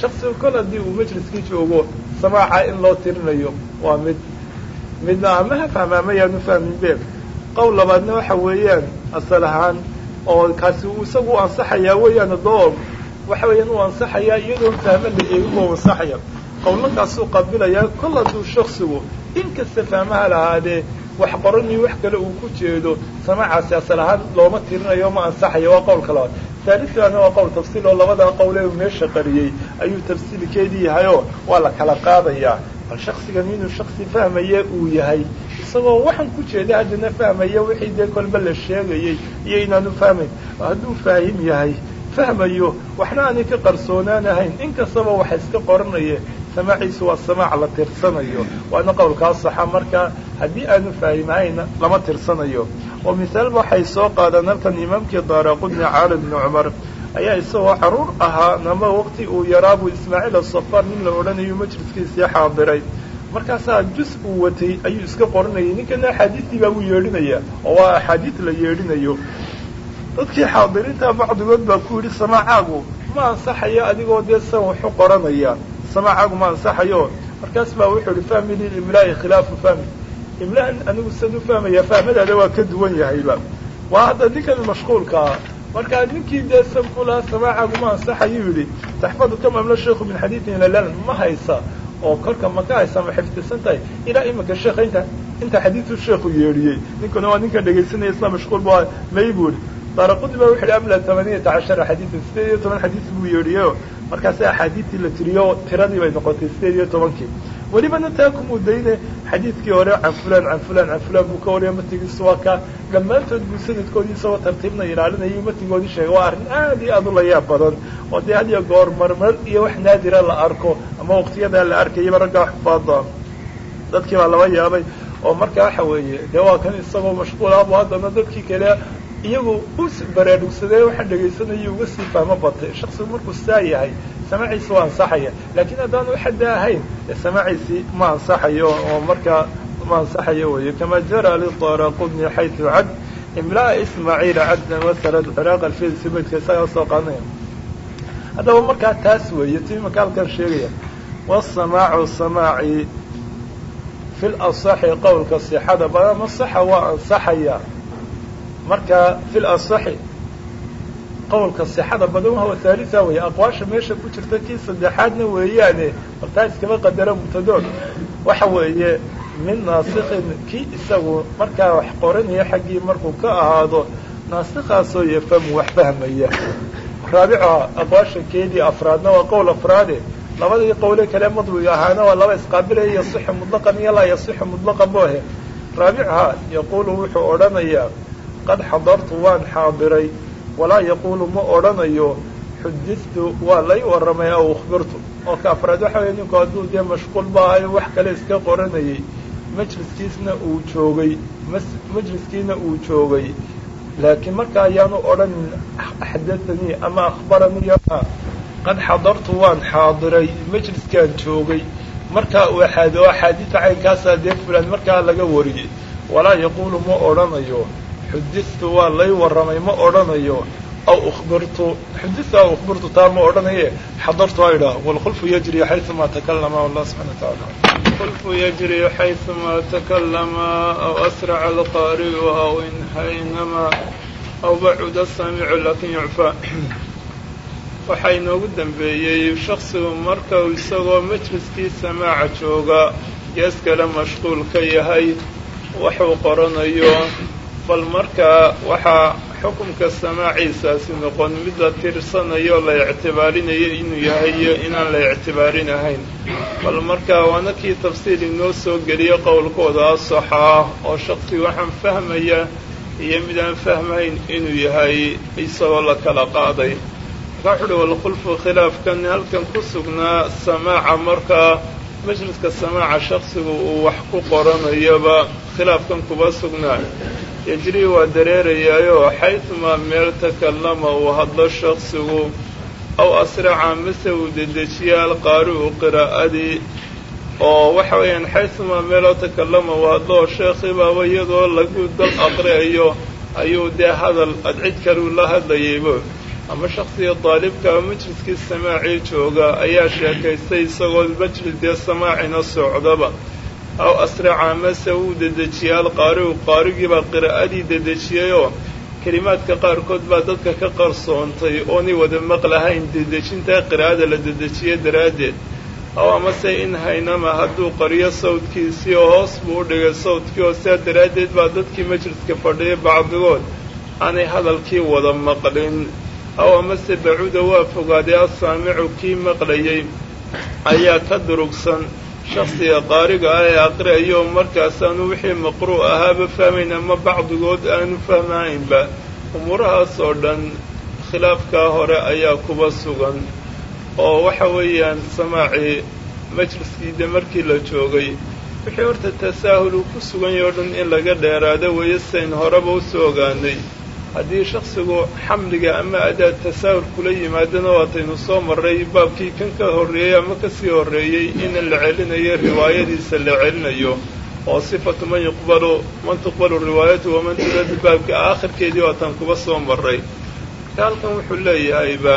Shaksigu kol haddii uu majliskii joogo samaaca in loo tirinayo waa mid midna ama ha fahma ama yaanu fahmin be qowl labaadna waxa weeyaan asal ahaan oo kaasi uu isagu u ansaxayaa weeyaan adoo waxa weeyaan u ansaxayaa iyadoon fahmo la eegin oo ansaxaya qowlakaasuu qabilayaa kol hadduu shaksigu inkasta fahmaha lahaadee wax qoran iyo wax kale uu ku jeedo samaacaasi asal ahaan looma tirinayo ma ansaxayo waa qowlka labaad haalidkaana waa qowl tafsiil oo labadaa qowle uu meesha qariyey ayuu tafsiilkeedii yahayoo waa la kala qaadayaa bal shaksigan inuu shaksi fahmaya uu yahay isagoo waxaan ku jeeda haddana fahmaya wixii dee kolba la sheegayey iyo inaanu fahmayn hadduu faahim yahay fahmayo waxna aanay ka qarsoonaanahayn inkastaba waxa iska qoranaye samaaciisu waa samaac la tirsanayo waana qowlkaa saxa marka haddii aanu faahimahayna lama tirsanayo oo misaalba waxay soo qaadaan halkan imaamkii daaraqudni caali bni cumar ayaa isagoo carruur ahaa nama waqti uu yaraabu ismaaciil asafar nin la odhanayo majliskiisii xaadiray. Markaasaa jus uu watay ayuu iska qoranayay. Ninkana axaadiistii baa uu yeedhinaya oo waa axaadiis la yeedhinayo. Dadkii xaadiriinta bacdigood baa ku yidhi samaacaagu ma ansaxayo adigoo dee san waxu qoranaya. Samaacaagu ma ansaxayo. Markaas baa wuxuu ihi fahmi lilimlaa'i khilaafu fahmi. Imlahan anigu san u fahmaya fahmadaada waa ka duwan yahayba. Waa hadda ninkan mashquulkaa markaa ninkii dee san ku lahaa samaacaagu ma ansaxayuu yidhi taxfadu kam amla sheikhu min xadiidin ilalan ma haysa oo kolka ma ka haysa ma xifdisan tahay. Ilaa iminka sheekha inta inta xadiidu sheekhu yeedhiyey ninkuna waa ninkan dhegaysanaya isla mashquul ba may buu ihi daaraqudi ba wuxu uhi amla tamaniyata cashara xadiidan sideed iyo toban xadiis buu yeedhiyeyo markaasi axaadiistii la tiriyo tiradii bay noqotay sideed iyo tobankii. Welibana taa kumuu dayne xadiidkii hore can fulan can fulan can fulan buu ka wariya matigiisu waa ka dhammaantood buu sanadkoodii isagoo tartiibna ilaalinayay matigoodii sheegay waa arrin aad iyo aad u layaab badan oo dee had iyo goor marmar iyo wax naadira la arko ama waqtiyadaa la arkayaba raggaa xufaada dadkii baa laba yaabay oo marka waxa weeye dee waa kan isagoo mashquulabu haddana dadkii kale iyagu u baraarugsadee waxa dhegaysanaya uga sii fahmo batay. Shaksigu markuu saa yahay samaaciisi waa ansaxaya. Laakiin haddaan waxada ahayn samaaciisi ma ansaxayo oo markaa ma ansaxayo weeye. Kama jara lidaraqudni xaytu cad imlaa ismaaciila caddan wasarad ciraaq alfidsi baydka isagaa soo qaadanaya haddaba markaa taas weeye ti imaka halkan sheegaya. Wasamaacu samaaci fi lasaxi qowlka sixada badama saxa waa ansaxaya marka fi lasaxi qowlka sixada badan wahuwa haalisa weeye. Aqwaasha meesha ku jirta kii saddexaadna weeyaane baltaa iskaba qadara mubtadood waxa weeye min naasikin kii isagu markaa wax qoranaya xaggii markuu ka ahaado naasikaasoo yafhamu wax fahmaya. Raabicuha aqwaasha keedii afraadna waa qowl afraade. Labadii qowle kale madwiga ahaana waa laba isqaabilaya yasixu mutlaqan iyo laa yasixu mutlaqan boohe. Raabicuha yaquulu wuxuu odhanayaa qad xadartu waan xaadiray. Walaa yaquulu ma odhanayo xudidtu waa lay warramay aw ukhbirtu. Oo ka afraad waxa weeye ninku hadduu dee mashquul baahayo wax kale iska qoranayay majliskiisna uu joogay majliskiina uu joogay. Laakiin marka ayaanu odhanin xadaanii ama akhbaranii qad xadartu waan xaadiray majliskaan joogay. Markaa uu axaadiisa caynkaasaa dee fulan markaa laga wariyey walaa yaquulu ma odhanayo xudistu waa lay warramay ma odhanayo. Aw birtu xudistu aw ukhbirtu taa ma odhanaye. Xadartu ha idhaah wlkhulfu yajri xayumaa takalama allah subxana watacaala khulfu yajri xayumaa takalama aw asraca alqaari'u aw inhaynamaa aw bacuda samicu laakiin yucfaa waxaa inoogu dambeeyey shaksigu marka uu isagoo majliskii samaaca jooga gees kale mashquul ka yahay waxuu qoranayo bal markaa waxaa xukumka samaaciisaasi noqon mid la tirsanayo la ictibaarinayo inuu yahay iyo inaan la ictibaarinahayn bal markaa waana kii tafsiil inoo soo geliya qowlkooda asaxa ah oo shaksi waxaan fahmaya iyo midaan fahmayn inuu yahay isagoo la kala qaaday. Markaa walkhulfu khilaafkan halkan ku sugnaa samaaca markaa majliska samaaca shaksigu uu wax ku qoranayaba khilaafkan kuba sugnaa yejrii waa dareerayaayoo xaydumaa meel takallama uu hadlo shaksigu aw asraca mise uu dedejiya alqaari'u qiraa'adii oo waxa weeyaan xaydumaa meeloo takallama uu hadlo sheekhibaaba iyadoo lagu dal aqriayo ayuu dee hadal ad cid kaleu la hadlayayba ama shaksiga daalibkaa majliskii samaacii jooga ayaa sheekaystay isagoo majlis dee samaacina socdaba aw asraca mase wuu dedejiyey alqaari'u qaarigiibaa qiraa'adii dedejiyayoo kelimaadka qaarkood baa dadka ka qarsoontay oonay wada maqlahayn dedejintaa qiraa'ada la dedejiye daraaddeed aw amase in haynama hadduu qariyo sawdkiisii oo hoos buu u dhigay sawdkii oo sidaa daraaddeed baa dadkii majliska fadhiyay bacdigood aanay hadalkii wada maqlin aw amase bacuda waa fogaaday assaamicu kii maqlayay ayaa ka durugsan shaksiga qaariga ah ee aqriayo markaasaanu wixii maqruu' ahaaba fahmayn ama bacdigood aanu fahmahaynba umuurahaas oo dhan khilaafkaa hore ayaa kuba sugan oo waxa weeyaan samaacii majliskiide markii la joogay. Wixii horta tasaahul uu ku sugan yahay dhan in laga dheeraado weeye sayn horeba u soo ogaanay haddii shaksigu xamliga ama adaad tasaahul kula yimaadana waataynu soo marray baabkii kan ka horreeyey ama ka sii horreeyey in la celinayo riwaayadiisa la celinayo oo sifatu man yuqbalu man tuqbalu riwaayatu waman turadu baabka aakhirkeedii waataan kuba soo marray. Marka halkan wuxuu leeyahayba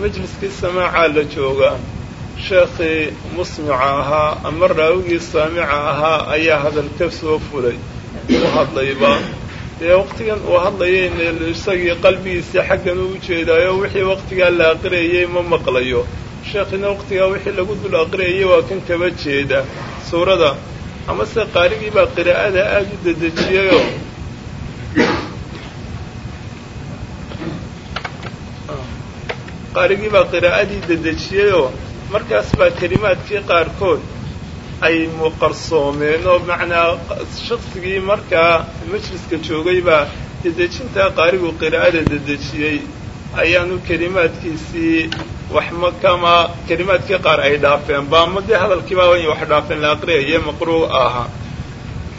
majliskii samaacaa la joogaa sheekhii musmica ahaa ama raawigii saamica ahaa ayaa hadal ka soo fulay u hadlayba dee waqtigan uu hadlayay isagii qalbigiisa xaggan u ujeedaayo wixii waqtigaa la aqriyayay ma maqlayo. Sheekhina waqtigaa wixii lagu dul aqriyayay waa kan kaba jeeda. Suurada amase qaarigii baa qiraa'ada aada u dedejiyayoo qaarigii baa qiraa'adii dedejiyayoo markaas baa kelimaadkii qaarkood ay muqarsoomeen oo macnaa shaksigii markaa majliska joogay baa dedejintaa qaarigu qiraa'ada dedejiyey ayaanu kelimaadkiisii waxma kama kelimaadkii qaar ay dhaafeen ba ama dee hadalkiibaa in wax dhaafeen la aqriyaye maqruu ahaa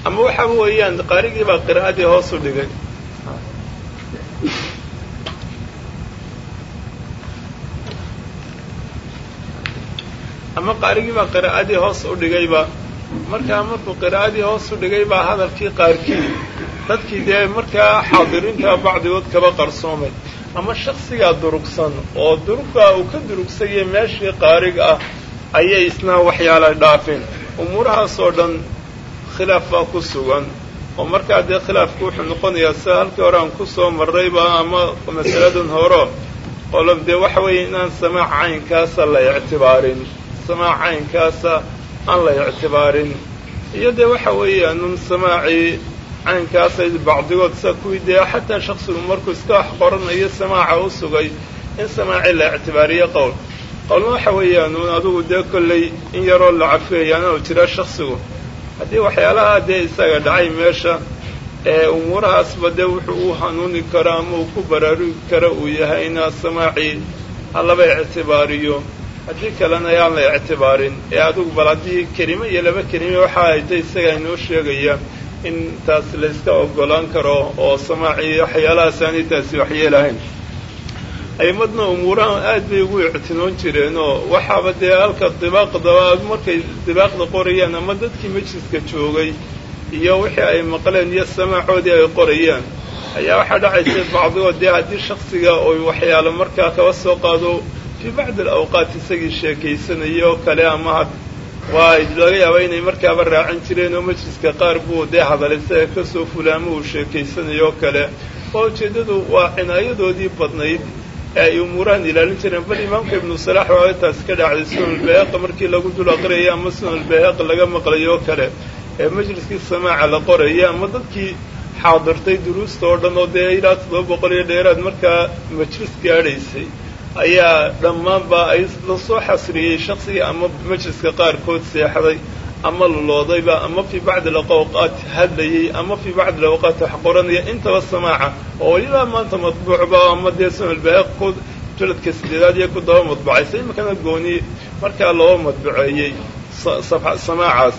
ama waxa weeyaan qaarigii baa qiraa'adii hoos u dhigay ama qaarigii baa qiraa'adii hoos u dhigayba markaa markuu qiraa'adii hoos u dhigay baa hadalkii qaarkii. Dadkii dee markaa xaadiriinta bacdigood kaba qarsoomay. Ama shaksigaa durugsan oo duruggaa uu ka durugsayay meeshii qaarig ah ayay isna waxyaala dhaafeen umuurahaas oo dhan khilaaf baa ku sugan. Oo markaa dee khilaafku wuxuu noqonayaa sida halkii hore aan ku soo marrayba ama masaladan horo. Qolo dee waxa weeye inaan samaac caynkaasa la ictibaarin samaac caynkaasa aan la ictibaarin. Iyo dee waxa weeye nun samaacii caynkaasa bacdigood sa kuwii dee xataa shaksigu markuu iska wax qoranayo samaaca u sugay in samaacii la ictibaariyo qowl. Qowlna waxa weeyaan un adugu dee kollay in yaroo la cafeeyaana u jira shaksigu haddii waxyaalaha dee isaga dhacay meesha ee umuurahaasba dee wuxuu u hanuuni karo ama uu ku baraarugi karo uu yahayna samaacii ha laba ictibaariyo haddii kalena ayaan la ictibaarin ee adugu bal haddii kelime iyo laba kelime waxa ay ta isaga inoo sheegaya in taas layska ogolaan karo oo samaacii waxyaalahaas aanay taasi waxyeelahayn a'imadna umuurahan aad bay ugu ictinoon jireen oo waxaaba dee halka dibaaqdaba markay dibaaqda qorayaan ama dadkii majliska joogay iyo wixii ay maqleen iyo samaacoodii ay qorayaan ayaa waxaa dhacaysa bacdigood dee haddii shaksiga oy waxyaalo markaa kaba soo qaado fii bacdi alawqaat isagii sheekaysanayo oo kale ama waa laga yaaba inay markaaba raacan jireen oo majliska qaar buu dee hadalay isaga ka soo fulay ama uu sheekaysanayo oo kale oo ujeeddadu waa cinaayadoodii badnayd ee ay umuurahan ilaalin jireen bal imaamka ibnu salaax waa taas ka dhacday sunanulbayhaqa markii lagu dul aqriyaya ama sunanulbayhaqa laga maqlayo oo kale ee majliskii samaaca la qoraya ama dadkii xaadirtay duruusta oo dhan oo dee ilaa toddoba boqol iyo dheeraad markaa majlis gaadhaysay ayaa dhammaanba ay la soo xasriyey shaksigii ama majliska qaarkood seexday ama luloodayba ama fii bacdi alawqaat hadlayey ama fii bacdi alawqaat wax qoranaya. Intaba samaaca oo ilaa maanta matbuucba ama dee sunalbaaq ku jaladka sideedaad iyo ku daba madbacaysa iminkana gooni markaa loo madbaceeyey samaacaas.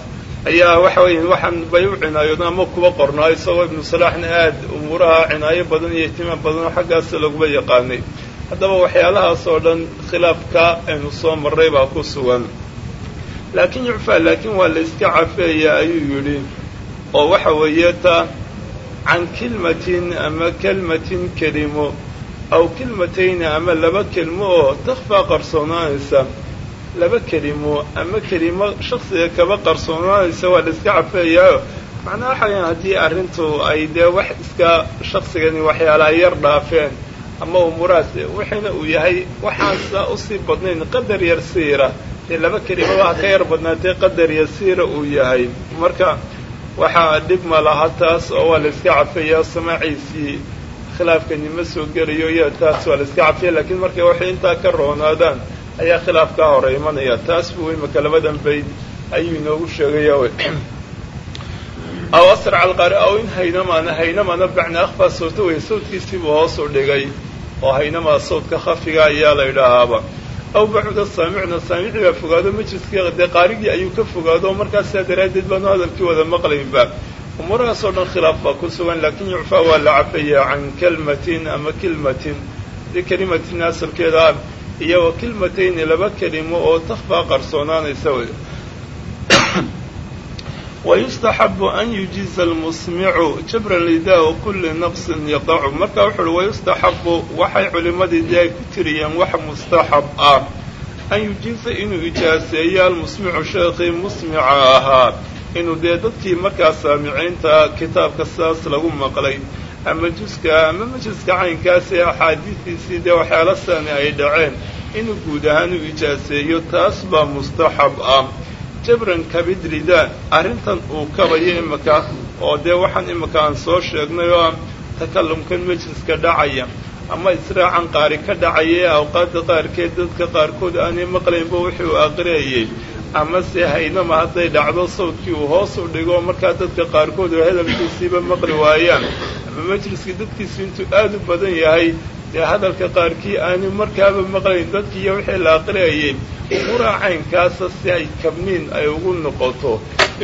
Ayaa waxa weya waxaan bay u cinaayoodeen ama kuba qornaa isagoo ibnu salaaxna aad umuuraha cinaayo badan iyo ihtimaam badan oo xaggaas laguba yaqaanay haddaba waxyaalahaas oo dhan khilaafka aynu soo marray baa ku sugan. Laakiin yucfaa laakiin waa la iska cafeeya ayuu yidhi oo waxa weeye ta can kilmatin ama kelmatin kelimo aw kilmatayni ama laba kelimo oo takfaa qarsoonaanaysa laba kelimo ama kelimo shaksiga kaba qarsoonaanaysa waa la iska cafeeyaayo macnaha waxa weyaan haddii arrintu ay dee wax iska shaksigani waxyaalaha yar dhaafeen ama umuurahaas wixiina uu yahay waxaan saa u sii badnayn qadar yar siira. Dee laba kelimaba ka yar badnaatee qadar yasiira uu yahay. Marka waxaa dhib ma laha taas oo waa la iska cafeeyaa samaaciisii. Khilaafkani ma soo gelayo iyo taas waa la iska cafeya lakiin markay waxay intaa ka roonaadaan ayaa khilaaf kaa hore imanaya. Taas buu imika labadan bayd ayuu inoogu sheegaya aw asrac alqaari aw in haynamaana haynamana bacna akhfaa sawta wey sawtkiisiibuu hoos u dhigay oo haynamaa sawdka khafiga ayaa la idhaahaaba aw bacuda saamicna saamicii baa fogaado majliskii dee qaarigii ayuu ka fogaado markaas saa daraaddeed baanu hadalkii wada maqlaynba. Umuurahaas oo dhan khilaaf baa ku sugan laakiin yucfaa waa la cafayaa can kelmatin ama kilmatin dee kelimatin asalkeeda ah iyo wa kilmatayni laba kelimo oo takfaa qarsoonaanaysa wayustaxabu an yujiiza almusmicu jabra lidaa kulli naqsin yaqacu marka wuxu uhi wayustaxabu waxay culimmadii dee ay ku tiriyeen wax mustaxab ah an yujiiza inuu ijaaseeyo almusmicu sheekhii musmica ahaa inuu dee dadkii markaa saamiciinta kitaabka sidaas lagu maqlay ama juska ama majliska caynkaas ee axaadiistiisii dee waxyaala saani ay dhaceen inuu guud ahaan u ijaaseeyo taas baa mustaxab ah jabran kabidrida arrintan uu kabayo imika oo dee waxaan imika aan soo sheegnay oo takallumkan majliska dhacaya ama israacan qaari ka dhacaya ee awqaadda qaarkeed dadka qaarkood aanay maqlaynba wixii uu aqriyayey amase haynama hadday dhacdo sawdkii uu hoos u dhigo markaa dadka qaarkood oo hadalkiisiiba maqli waayaan. Ama majliskii dadkiisu intuu aada u badan yahay dee hadalka qaarkii aanu markaaba maqlayn dadkiiyo wixii la aqriyayay umuraa caynkaasa si ay kabniin ay ugu noqoto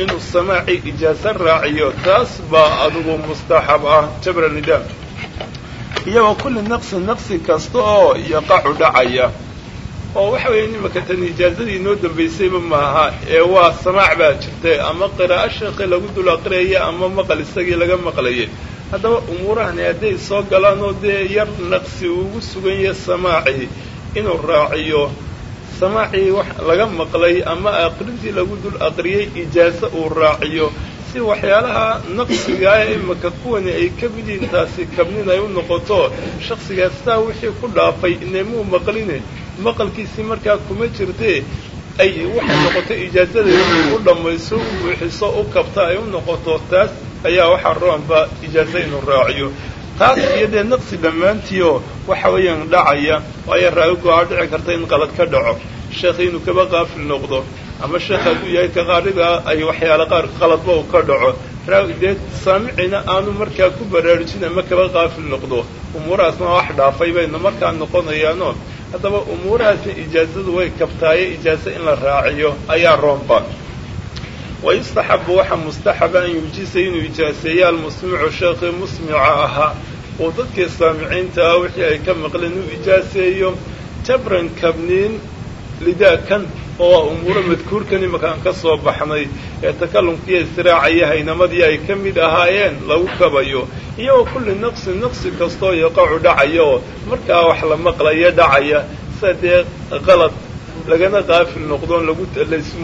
inuu samaaci ijaaso raaciyo taas baa adigu mustaxab ah jabra nidaam. Iyagoo kulli naqsi naqsi kasta oo yaqacu dhacaya. Oo waxa weeye nimanka tan ijaazadii inoo dambaysayba maaha ee waa samaac baa jirtay ama qiraa'o sheekhi lagu dul aqriyaya ama maqal isagii laga maqlayay haddaba umuurahani hadday soo galaan oo dee yar naqsi ugu sugan yahay samaacii inuu raaciyo samaacii wax laga maqlay ama aqrintii lagu dul aqriyey ijaaso uu raaciyo si waxyaalaha naqsigaa imaka kuwani ay ka mid yihiin taasi kabnin ay u noqoto shaksigaas saa wixii ku dhaafay inemuu maqline maqalkiisii markaa kuma jirtee ay waxay noqoto ijaazada u dhammayso u buuxiso u kabta ay u noqoto taas ayaa waxaa roonba ijaazo inuu raaciyo. Taas iyo dee naqsi dhammaantiioo waxa weeyaan dhacaya waayo raawigu aa dhici karta in qalad ka dhaco. Sheekhi inuu kaba qaafil noqdo ama sheekh hadduu yahay ka qaaridaa ay waxyaale qaar qaladba uu ka dhaco. Dee saamicina aanu markaa ku baraarujin ama kaba qaafil noqdo umuurahaasna wax dhaafay bayna markaa noqonayaano haddaba umuurahaasna ijaazadu way kabtaaye ijaazo in la raaciyo ayaa roonba wayustaxabu waxaa mustaxaba an yujisa inuu ijaaseeya almusmicu sheekhii musmica ahaa uu dadkii saamiciinta ah wixii ay ka maqleen uu ijaaseeyo jabran kabniin lidaakan oo umuuro madkuurkan imakaan ka soo baxnay. Ee takallumkiiyo istiraacayo haynamadii ay ka mid ahaayeen lagu kabayo. Iyagoo kulli naqsi naqsi kastoo yaqacu dhacaya oo markaa wax la maqlaya dhacaya. Sida dee qalad lagana qaafil noqdoon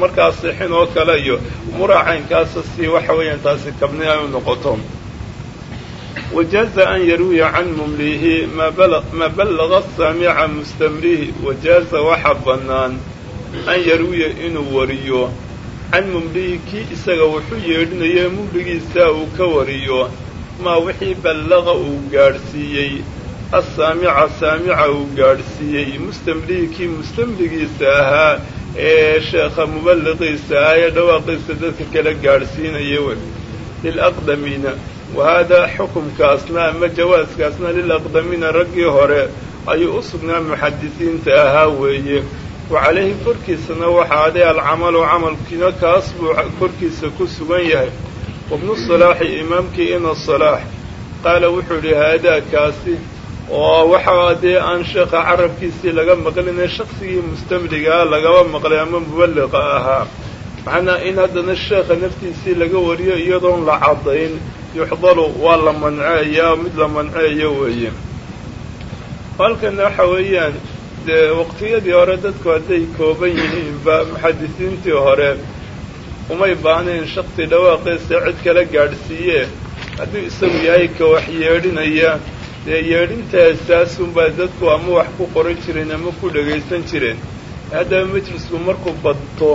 markaa seexin oo kale iyo umuuraha caynkaasa si waxa weeyaan taasi kabni ay u noqoto. Wajaaza an yarwiya can mumlihi maa ballaga saamica mustamrihi. Wajaaza waxa bannaan an yarwiya inuu wariyo. Can mumlihi kii isaga wuxuu yeedhinaye mumligiisa uu ka wariyo. Maa wixii ballaqa uu gaadhsiiyey assaamica saamica uu gaadhsiiyey mustamlihi kii mustamligiisa ahaa ee sheekha muballiqiisa ahaa ee dhawaaqiisa dadka kala gaadhsiinaya wey lilaqdamiina wahaadaa xukumkaasna ama jawaaskaasna lilaqdamiina raggii hore ayuu u sugnaa muxadisiinta ahaa weeye wa calayhi korkiisana waxaa aday alcamalu camalkiina kaas buu korkiisa ku sugan yahay wabnu salaaxi imaamkii ina salaax qaala wuxuu idhi haadaa kaasi oo waxaa dee aan sheekha carabkiisii laga maqline shaksigii mustamligaa lagaba maqlay ama muballiqa ahaa. Macnaa in haddana sheekha naftiisii laga wariyo iyadoon la caddayn yuxdalu waa la manceeyaa mid la manceeyo weeye. Halkana waxa weeyaan dee waqtiyadii hore dadku hadday kooban yihiinba muxadisiintii hore umay baahnayn shaksi dhawaaqiisa cid kala gaadhsiiye hadduu isagu yahay ka wax yeedhinaya dee yeedhintaasaasuunbaa dadku ama wax ku qoran jireen ama ku dhagaysan jireen. Haddaba majlisku markuu badto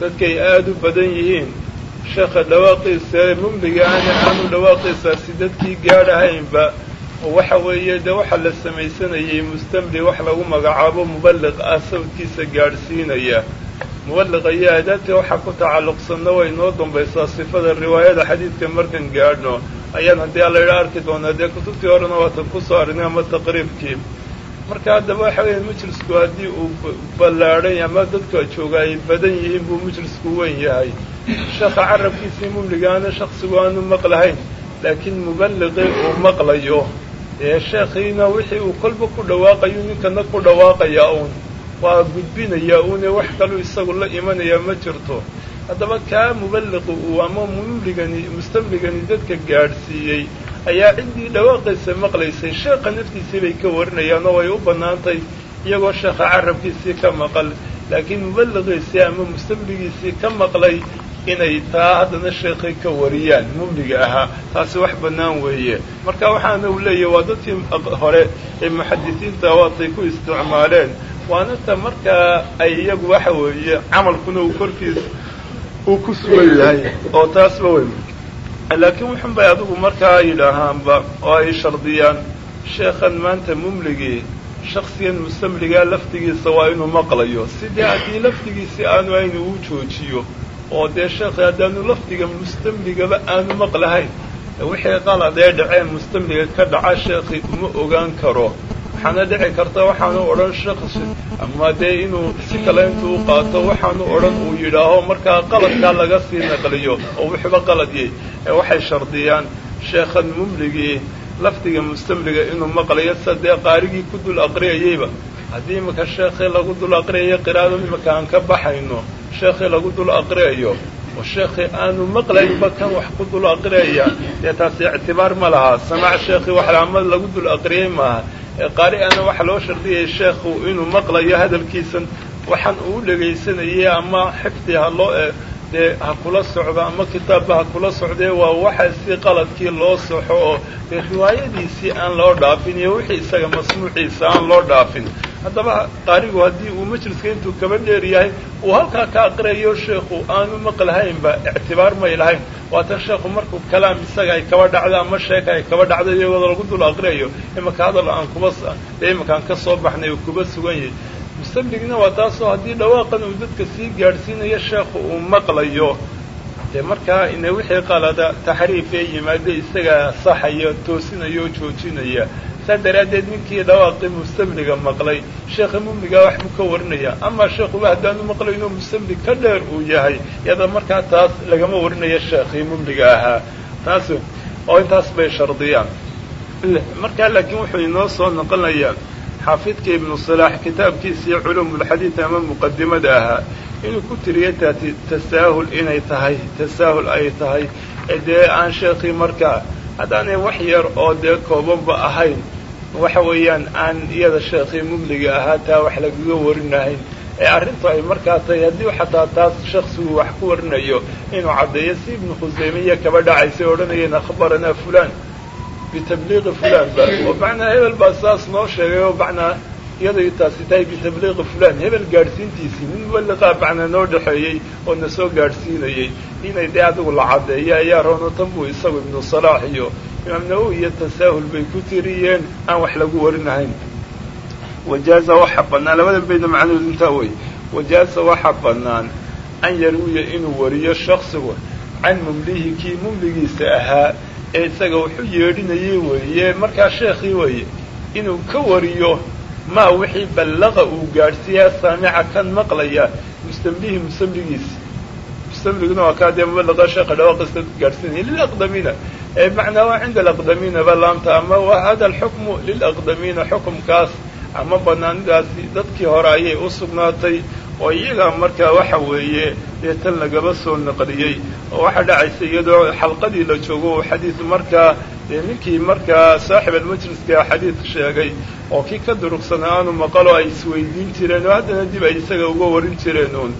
dadkay aada u badan yihiin. Sheekha dhawaaqiisa mumliga ana aanu dhawaaqiisaasi dadkii gaadhahaynba oo waxa weeye dee waxaa la samaysanayay mustamli wax lagu magacaabo muballiq ah sawdkiisa gaadhsiinaya muballiq iyo aadaadka waxaa ku tacalluqsanna way noo dambaysaa sifada riwaayada xadiidka markan gaadhno ayaan haddii allayidha arki doonaa dee kutubtii horena waatan ku soo arnay ama taqriibkii marka haddaba waxa weeye majlisku haddii uu ballaadhan ama dadka jooga ay badan yihiin buu majlisku weyn yahay. Sheekha carabkiisii mumligaana shaksigu aanu maqlahayn laakiin muballiqii uu maqlayo. Ee sheekhiina wixii uu kolba ku dhawaaqayo ninkana ku dhawaaqayaa uun waa gudbinayaa uune wax kaluu isagu la imanayaa ma jirto haddaba kaa muballiqu uu ama mumligani mustamligani dadka gaadhsiiyey ayaa ciddii dhawaaqiisa maqlaysay. Sheekha naftiisii bay ka warinayaan oo way u bannaantay iyagoo sheekha carabkiisii ka maqal. Laakiin muballiqiisii ama mustamligiisii ka maqlay inay taa haddana sheekhay ka wariyaan mumliga ahaa. Taasi wax bannaan weeye. Marka waxaana uu leeyahy waa dadkii hore ee muxadisiinta waatay ku isticmaaleen. Waana ta markaa ay iyagu waxa weeye camalkuna uu korkiisa uu ku sugan yahay oo taasba wey laakiin wuxun bay adigu markaa yidhaahaanba oo ay shardiyaan sheekhan maanta mumligii shaksigan mustamligaa laftigiisa waa inuu maqlayo. Sidii haddii laftigiisi aanu aynu u joojiyo oo dee sheekhi haddaanu lafdiga mustamligaba aanu maqlahayn wixii qalad ee dhacee mustamliga ka dhaca sheekhi uma ogaan karo waxaana dhici karta waxaanu odhan shaksi ama dee inuu si kale intuu qaato waxaanu odhan uu yidhaaho markaa qaladkaa laga sii naqliyo oo wuxuuba qaladiyey. Ee waxay shardiyaan sheekhan mumligii lafdiga mustamliga inuu maqlayo sida dee qaarigii ku dul aqriyayeyba. Haddii iminka sheekhii lagu dul aqriyayo qiraa'ado iminka aan ka baxayno sheekhii lagu dul aqriyayo oo sheekhii aanu maqlaynba kan wax ku dul aqriyaya dee taasi ictibaar ma laha. Samaac sheekhii wax ama lagu dul aqriyay maaha ee qaari-ana waxaa loo shardiyay sheekhu inuu maqlayo hadalkiisan waxaan uu dhegaysanayay ama xifdi ha loo dee ha kula socdo ama kitaabba ha kula socdee waa waxa si qaladkii loo soxo oo riwaayadiisii aan loo dhaafin iyo wixii isaga masmuuciisa aan loo dhaafin. Haddaba qaarigu haddii uu majliska intuu kaba dheer yahay uu halkaa ka aqriyayo sheekhu aanu maqlahaynba ictibaar may lahayn. Waatan sheekhu markuu kalaam isaga ay kaba dhacdo ama sheeka ay kaba dhacdo iyagoo lagu dul aqriyayo imanka hadal aan kuba imankaan ka soo baxnay uu kuba sugan yahay mustamligna waa taasoo haddii dhawaaqan uu dadka sii gaadhsiinayo sheekhu uu maqlayo. Dee markaa ina wixii qalada taxriif ee isagaa saxaya toosinaya oo joojinaya. Saa daraaddeed ninkii dhawaaqii mustamliga maqlay sheekha mumligaa wax buu ka warinaya amaa sheekhuba haddaanu maqlayno mustamlig ka dheer uu yahay. Yada markaa taas lagama warinayo sheekhii mumliga ahaa. Taas oo intaas bay shardiyaan. Markaa laakiin wuxuu inoo soo noqonayaa xaafidka ibnu salaax kitaabkiisii culuumulxadiid ama muqadimada ahaa inuu ku tiriyay tasaahul inay tahay tasaahul ay tahay. Dee aan sheekhii markaa haddaanay wax yar oo dee koobanba ahayn waxa weeyaan aan iyada sheekhii mumliga ahaa taa wax lagaga warinahayn ay markaa tahay haddii xataa taas shaksigu wax ku warinayo inuu caddeeyo si ibnu khusaymiya kaba dhacaysay odhanayeen akhbaranaa fulan bitabliiqi fulan ba oo macnaa hebel baa saas noo sheegay oo macnaa iyaday taasi tahay bitabliiqi fulan hebel gaadhsiintiisii nin muballiqaa macnaa noo dhexeeyey oo na soo gaadhsiinayey inay dee adigu la caddeeyo ayaa roono tan buu isagu ibnu salaax iyo imaam nawowi iyo tasaahul bay ku tiriyeen aan wax lagu warinahayn wajaaza waxaa bannaan labada bayda macnahood intaa wey wajaaza waxaa bannaan an yarwiya inuu wariyo shaksigu can mumlihi kii mumligiisa ahaa ee isaga wuxuu yeedhinayay weeye. Markaa sheekhii weeye inuu ka wariyo maa wixii ballaqa uu gaadhsiiyaa saamica kan maqlaya mustamlihi mustamligiisa mustamliguna waa kaa dee mubalaqa sheekha dhawaaqista gaadhsiinaya lilaqdamiina. Macnaa waa cinda alaqdamiina ba laamta ama wa hada alxukmu lilaqdamiina xukumkaas. Ama banaanidaasi dadkii hore ayay u sugnaatay oo iyagaa markaa waxa weeye dee tan lagaba soo naqliyey oo waxaa dhacaysa iyadoo xalqadii la joogo uu xadiid markaa dee ninkii markaa saaxib almajliska xadiid sheegay oo kii ka durugsanaa aanu maqalo ay isweydiin jireen oo haddana dib ay isaga uga warin jireen uun.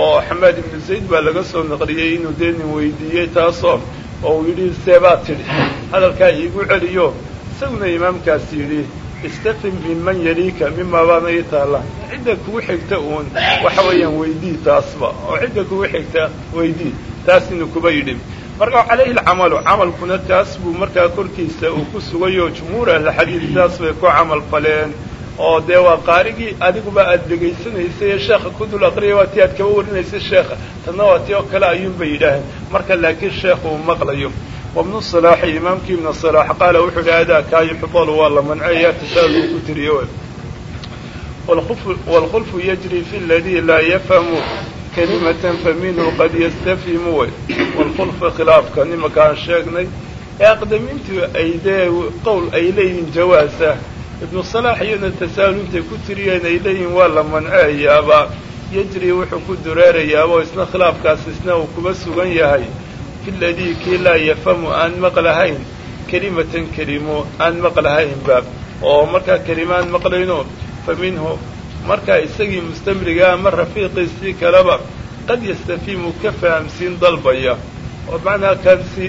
Oo xamaad ibnu zayd baa laga soo naqliyey inuu dee nin weydiiyey taasoo oo uu yidhi seebaa tidhi. Hadalkaa iigu celiyo isaguna imaamkaas yidhi istafim minman yaliika mimaa baana ii taalla cidda kugu xigta uun waxa weeyaan weydii taasba. Oo cidda kugu xigta weydii taas inuu kuba yidhi. Marka calayhi alcamalu camalkuna taas buu markaa korkiisa uu ku sugayo jumhuur ahlixadiid taas bay ku camal faleen. Oo dee waa qaarigii adiguba aada dhegaysanaysay ee sheekha ku dul aqriyay waa tii aad kaba warinaysay sheekha. Tanna waa tii oo kale ayuunbay yidhaaheen marka laakiin sheekhu uu maqlayo wabnu salaaxi imaamkii ibnu salaax qaala wuxuu idhi adaakaa yuxdalu waa la manceeya tasaaduu ku tiriyo waalkhulfu yajri fi ladii laa yafhamu kalimatan faminhu qad yastafimu wey waalkhulfu khilaafka nimankaan sheegnay ee aqdamiintu ay dee qowl ay leeyihiin jawaasa. Ibnu salaax iyona tasaahul intay ku tiriyeen ay leeyihiin waa la manceeyaaba yajri wuxuu ku dureerayaaba oo isna khilaafkaas isna uu kuba sugan yahay fi ladii kii laa yafhamu aan maqlahayn kelimatan kelimo aan maqlahaynba oo markaa kelima aan maqlayno fa minhu markaa isagii mustamliga ama rafiiqiisii kaleba qad yastafiimu ka fahamsiin dalbaya oo macnaa kaasi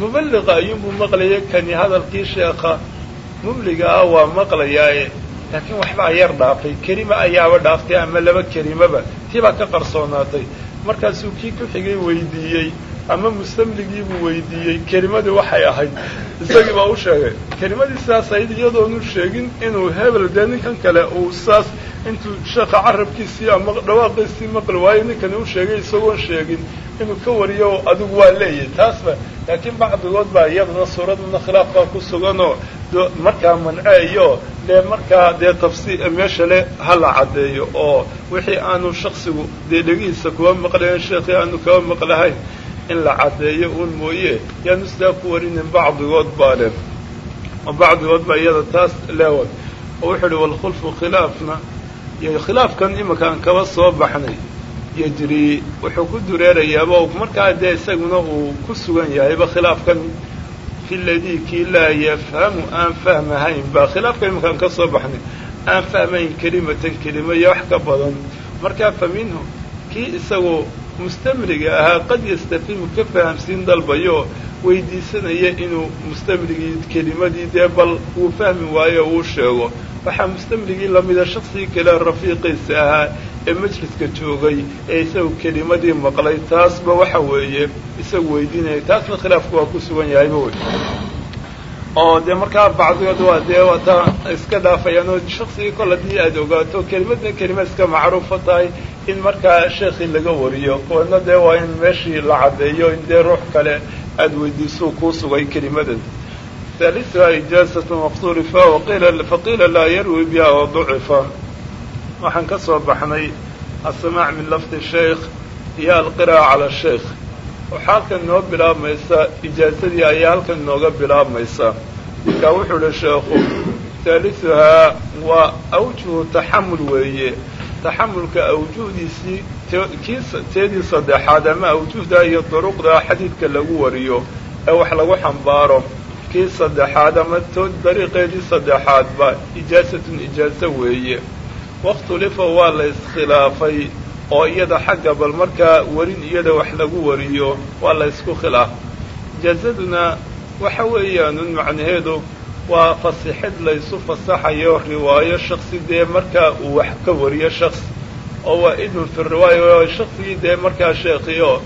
muballiqa ayuunbuu maqlaya kani hadalkii sheekha mumliga ah waa maqlayaaye laakiin waxbaa yar dhaafay kelima ayaaba dhaaftay ama laba kelimaba tii baa ka qarsoonaatay markaasuu kii ku xigay weydiiyey ama mustamligii buu weydiiyey kelimadii waxay ahayd isagii baa u sheegay kelimadii sidaas ahayd iyadoonu sheegin inuu hebel dee ninkan kale uu saas intuu sheekha carabkiisii ama dhawaaqiisii maqli waayo ninkani u sheegay isagoon sheegin inuu ka wariyo adigu waa leeyahay taasba laakiin bacdigood baa iyaduna suuraduna khilaafkaa ku suganoo markaa manceeyo dee markaa dee tafsiir meesha le ha la caddeeyo oo wixii aanu shaksigu dee dhegihiisa kuwa maqlayn sheekhii aanu kaba maqlahayn in la caddeeyo uun mooye yaanu sidaa ku warinin bacdigood baa leh. Oo bacdigood baa iyada taas leewad oo wuxuu uhi walkhulfu khilaafna. Khilaafkan iminkaan kaba soo baxnay. Yejri wuxuu ku dureerayaaba markaa dee isaguna uu ku sugan yahayba khilaafkan fi ladii kii laa yafhamu aan fahmahayn baa khilaafka iminkaan ka soo baxnay. Aan fahmayn kelimatan kelima iyo wax ka badan. Markaa fa kii isagoo mustamliga ahaa qad yastafimu ka fahamsiin dalbayo weydiisanaya inuu mustamligii kelimadii dee bal uu fahmi waayo uu sheego. Waxaa mustamligii lamida shaksigii kale rafiiqiisa ahaa ee majliska joogay ee isagu kelimadii maqlay. Taasba waxa weeye isagu weydiinaya. Taasna khilaafku waa ku sugan yahayba wey oo dee markaa bacdigood waa dee waata iska dhaafayaan oo shaksigii kol haddii aad ogaato kelimadna kelimad iska macruufo tahay in markaa sheekii laga wariyo kuwana dee waa in meeshii la caddeeyo in dee ruux kale aada weydiisuu kuu sugay kelimadan haalisuha ijaasatu maqsurifa faqiila laa yarwi biha oo ducifa. Waxaan ka soo baxnay assamaac min lafdi sheikh iyo alqira'a cala sheikh waxaa halkan noo bilaabmaysa ijaazadii ayaa halkan nooga bilaabmaysa. Markaa wuxuu uhi sheekhu ثaaliثuhaa waa awjuhu taxamul weeye. Taxamulka awjuhdiisii teedii saddexaad ama awjuhda iyo duruqda xadiidka lagu wariyo ee wax lagu xambaaro kii saddexaad ama dariiqeedii saddexaadba ijaasatun ijaaso weeye. Wakhtulifa waa la iskhilaafay oo iyada xagga bal markaa warin iyada wax lagu wariyo waa la ysku khilaaf. Ijaazaduna waxa weeyaanun macnaheedu waa fasixid laysu fasaxayo riwaayo shaksi dee markaa uu wax ka wariyo shaksi oo waa idun fi riwaaya shaksigii dee markaa sheekhiyo.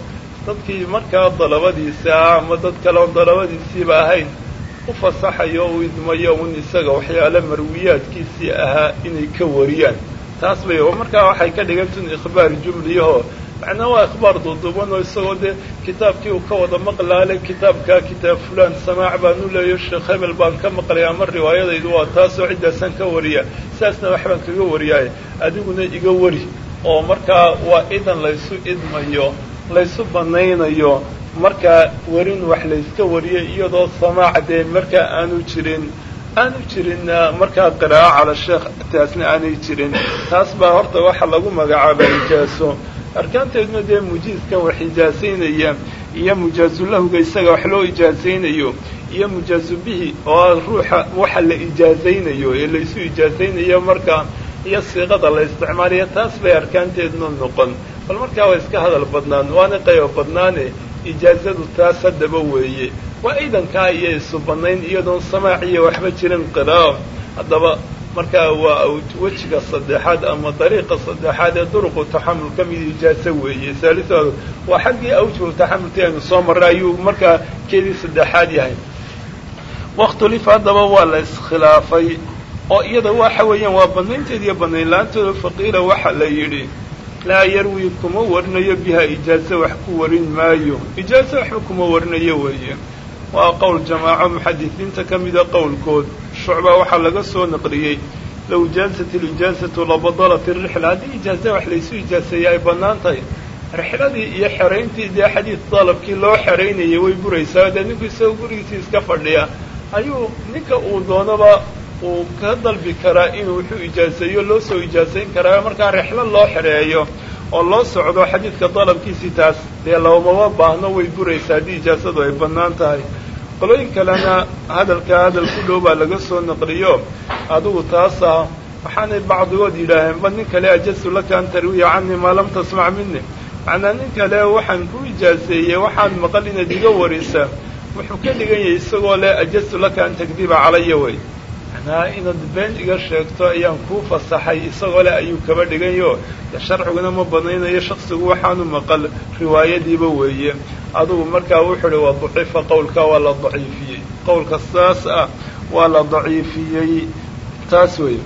Dadkii markaa dalabadiisa ama dad kaleon dalabadiisiiba ahayn u fasaxayo u idmayo un isaga waxyaale marwiyaadkiisii ahaa inay ka wariyaan taas bay markaa waxay ka dhigantun ikhbaar jumliyaho. Macnaa waa ikhbaar duuduuban oo isagoo dee kitaabkii uu ka wada maqlaale kitaabkaa kitaab fulaan samaac baan u leeyo sheekh hebel baan ka maqlaya ama riwaayadaydu waa taasoo ciddaasaan ka wariya. Saasna wax baan kaga wariyaaye. Adiguna iga wari oo markaa waa idan laysu idmayo laysu banaynayo markaa warin wax layska wariyay iyadoo samaaca dee markaa aanu jirin aanu jirin markaa qiraa'a cala sheekh taasna aanay jirin. Taas baa horta waxa lagu magacaaba ijaaso. Arkaanteeduna dee mujiiskan wax ijaasaynaya iyo mujaazulahuga isaga wax loo ijaasaynayo iyo mujaazu bihi oo ruuxa waxa la ijaazaynayo ee laysu ijaasaynayo markaa iyo siiqada la isticmaalayo taas bay arkaanteeduna noqon. Bal markaa waa iska hadal badnaan waana qaybo badnaane ijaazadu taas haddaba weeye. Waa iidankaa iyo isu bannayn iyadoon samaaciya waxba jirin qiraa'o haddaba markaa waa wejiga saddexaad ama dariiqa saddexaad ee duruqu taxamul ka mid ijaaso weeye. Saalisooda waa xaggii awjuhu taxamulkii aynu soo marray ayuu markaa keedii saddexaad yahay. Wakhtulifa haddaba waa la iskhilaafay oo iyada waxa weeyaan waa bannaynteeda iyo bannaynla-aantooda faqiila waxa la yidhi laa yarwi kuma warinayo biha ijaaso wax ku warin maayo. Ijaaso waxba kuma warinayo weeye. Waa qowl jamaaco muxadisiinta ka mida qowlkood. Shucba waxaa laga soo naqliyey low jaazat ilijaazatu labadalat irixla haddii ijaaza wax laysu ijaaseeya ay bannaan tahay rixladii iyo xerayntii dee xadiid dalabkii loo xeraynayay way buraysaa. Dee ninku isagoo gurigiisii iska fadhiya ayuu ninka uu doonaba uu ka dalbi karaa inuu wuxuu ijaaseeyo loo soo ijaasayn karaa markaa rixlo loo xereeyo oo loo socdo xadiidka dalabkiisii taas dee loomama baahno way buraysaa haddii ijaasadu ay bannaan tahay. Qolooyin kalena hadalkaa hadal ku dhow baa laga soo naqliyo. Adigu taasa waxaanay bacdigood yidhaaheen ba nin kale ajastu laka an tarwiya canii maa lam tasmac mini macnaa nin kale waxaan ku ijaaseeyey waxaan maqal inaad iga warisa wuxuu ka dhigan yahay isagoo leh ajastu laka an takdiba calaya way macnaa inaad been iga sheegto ayaan kuu fasaxay isagoo leh ayuu kaba dhiganyo sharciguna ma banaynayo shaksigu waxaanu maqal riwaayadiiba weeye adugu markaa wuxuu uhi waa daciifa qowlka waa la daciifiyey qowlka saas ah waa la daciifiyey taas wey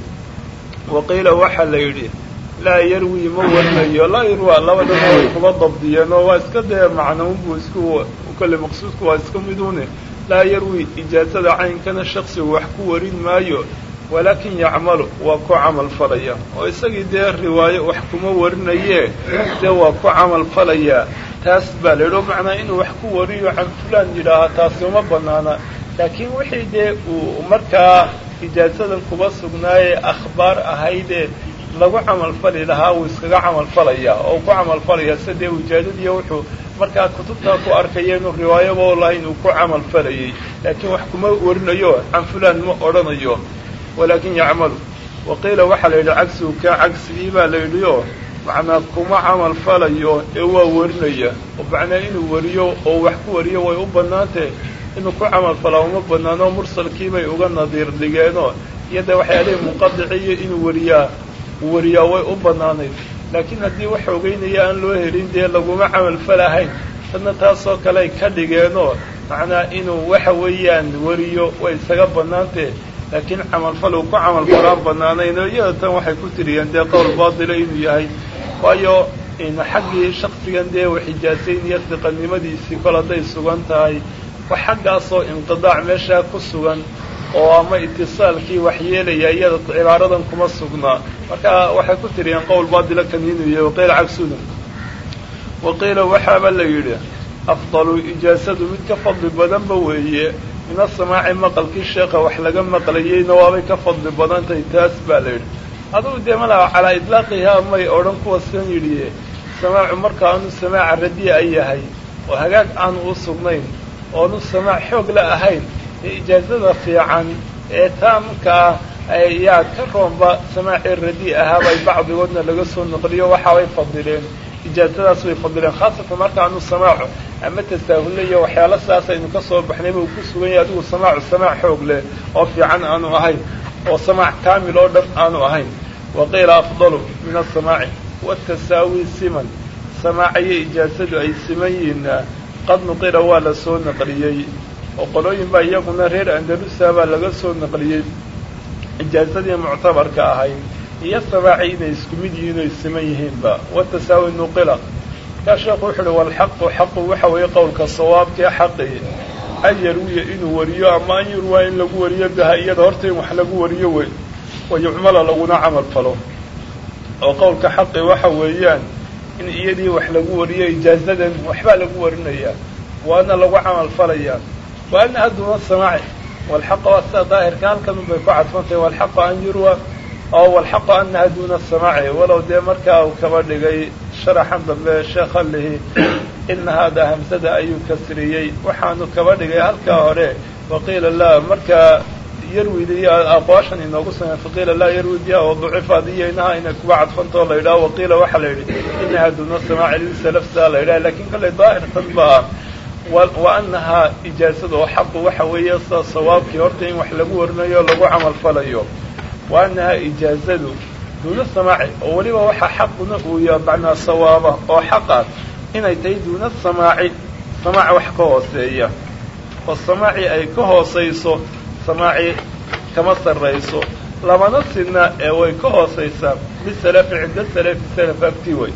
waqiila waxaa la yidhi laa yarwi ma warinayo laa yarwa labadana way kuba dabdiyeen oo waa iska dee macnaunbuu isku kale maqsuudku waa iska midune laa yarwi ijaazada caynkana shaksigu wax ku warin maayo walaakin yacmalu waa ku camal falaya. Oo isagii dee riwaayo wax kuma warinayee dee waa ku camal falayaa taas baa la yidhi o macnaa inuu wax ku wariyo can fulaan yidhaahaa taasi uma banaana laakiin wixii dee uu markaa ijaazadan kuba sugnaayee akhbaar ahaydee lagu camalfali lahaa wuu iskaga camalfalayaa oo ku camalfalayaa sida dee wijaadadiiyo wuxuu markaa kutubtaa ku arkaya inuu riwaayaba lahayn uu ku camalfalayay laakiin wax kuma warinayo can fulaan ma odhanayo walaakin yacmalu. Waqiila waxaa la yidhi cagsigu kaa cagsigii baa la yidhi oo macnaa kuma camal falayo ee waa warinaya. Oo macnaa inuu wariyo oo wax ku wariyo way u bannaantahe inuu ku camal falaa uma bannaano mursalkiibay uga nadiir dhigeenoo. Iyada waxyaalihii munqadiciyo inuu wariyaa. Wariyaa way u bannaanayd laakiin haddii wax ogeynaya aan loo helin dee laguma camal falahayn dadna taasoo kale ay ka dhigeenoo macnaa inuu waxa weeyaan wariyo way isaga bannaantahe laakiin camalfal uu ku camalfalaan bannaanayn oo iyada tan waxay ku tiriyeen dee qowl baatila inuu yahay. Waayo xaggii shaksigan dee wax iyo diqannimadiisii kol hadday sugan tahay wax xaggaasoo inqidaac meeshaa ku sugan oo ama itisaalkii wax yeelaya iyada cibaaradan kuma sugnaa marka waxay ku tiriyeen qowl baatila kan inuu yahay waqiila cagsuda waqiila waxaaba la yidhi afdalu ijaasadu mid ka fadli badanba weeye min asamaaci maqalkii sheekha wax laga maqlayeyna waabay ka fadli badantahay taas baa la yidhi. Adugu dee calaa idlaaqihaa may odhan kuwa san yidhi samaacu marka aanu samaaca radiya yahay oo hagaag aanu u sugnayn oonu samaac xoog la ahayn ijaazada fiican ee taamka ah yaa ka roonba samaacii radi ahaabay bacdigoodna laga soo naqliyo waxaabay fadileen ijaazadaas way fadileen khaasatan marka aanu samaaco ama tasaahulna iyo waxyaalo sidaas aynu ka soo baxnayba uu ku sugan yahay adigu samaacu samaac xoog leh oo fiican aanu ahayn oo samaac kaamil oo dhan aanu ahayn. Waqiila afdalu min asamaaci watasaawi siman samaaca iyo ijaazadu ay siman yihiinna qad nuqila waa la soo naqliyey oo qolooyin baa iyaguna reer andalusa baa laga soo naqliyey. Ijaazadii muctabarka ahayd iyo samaaci inay isku mid yihiin oy siman yihiinba. Watasaawi nuqila. Markaa sheekhu wuxu uhi walxaqu xaqu waxa weeye qowlka sawaabkee xaqi. An yarwiya inuu wariyo ama an yurwaa in lagu wariyo biha iyada horta in wax lagu wariyo wey wa yucmala laguna camal falo. Oo qowlka xaqi waxa weeyaan in iyadii wax lagu wariyo ijaazadan waxbaa lagu warinayaa waana lagu camal falayaa wa anaha duuna samaaci walxaqa waa sida daahirka halkan unbay ku cadfantahay walxaqa an yurwa oo walxaqu anaha duuna samaaci walow dee markaa uu kaba dhigay sharaxan dambe sheekha lihi ina haadaa hamsada ayuu kasriyey waxaanu kaba dhigay halkaa hore waqiila laa markaa yarwid iyo aqwaashan inoogu sameey faqiila laa yarwi biha waducifa adiyo inaha inay kuba cadfantao la yidhaho waqiila waxaa la yidhi inaha duuna samaaci lisalafsaa la yidhaha laakiin kale daahirtan baa wa anahaa ijaazada oo xaqu waxa weeye sida sawaabkii horta in wax lagu warinayo lagu camal falayo. Wa anahaa ijaazadu duuna samaaci oo weliba waxaa xaquna uu yaha macnaa sawaaba oo xaqa inay tahay duuna samaaci. Samaac wax ka hooseeya. Oo samaaci ay ka hoosayso samaaci kama sarrayso lamana sidna ee way ka hoosaysaa bisalafi cinda salafi salaf agtii way.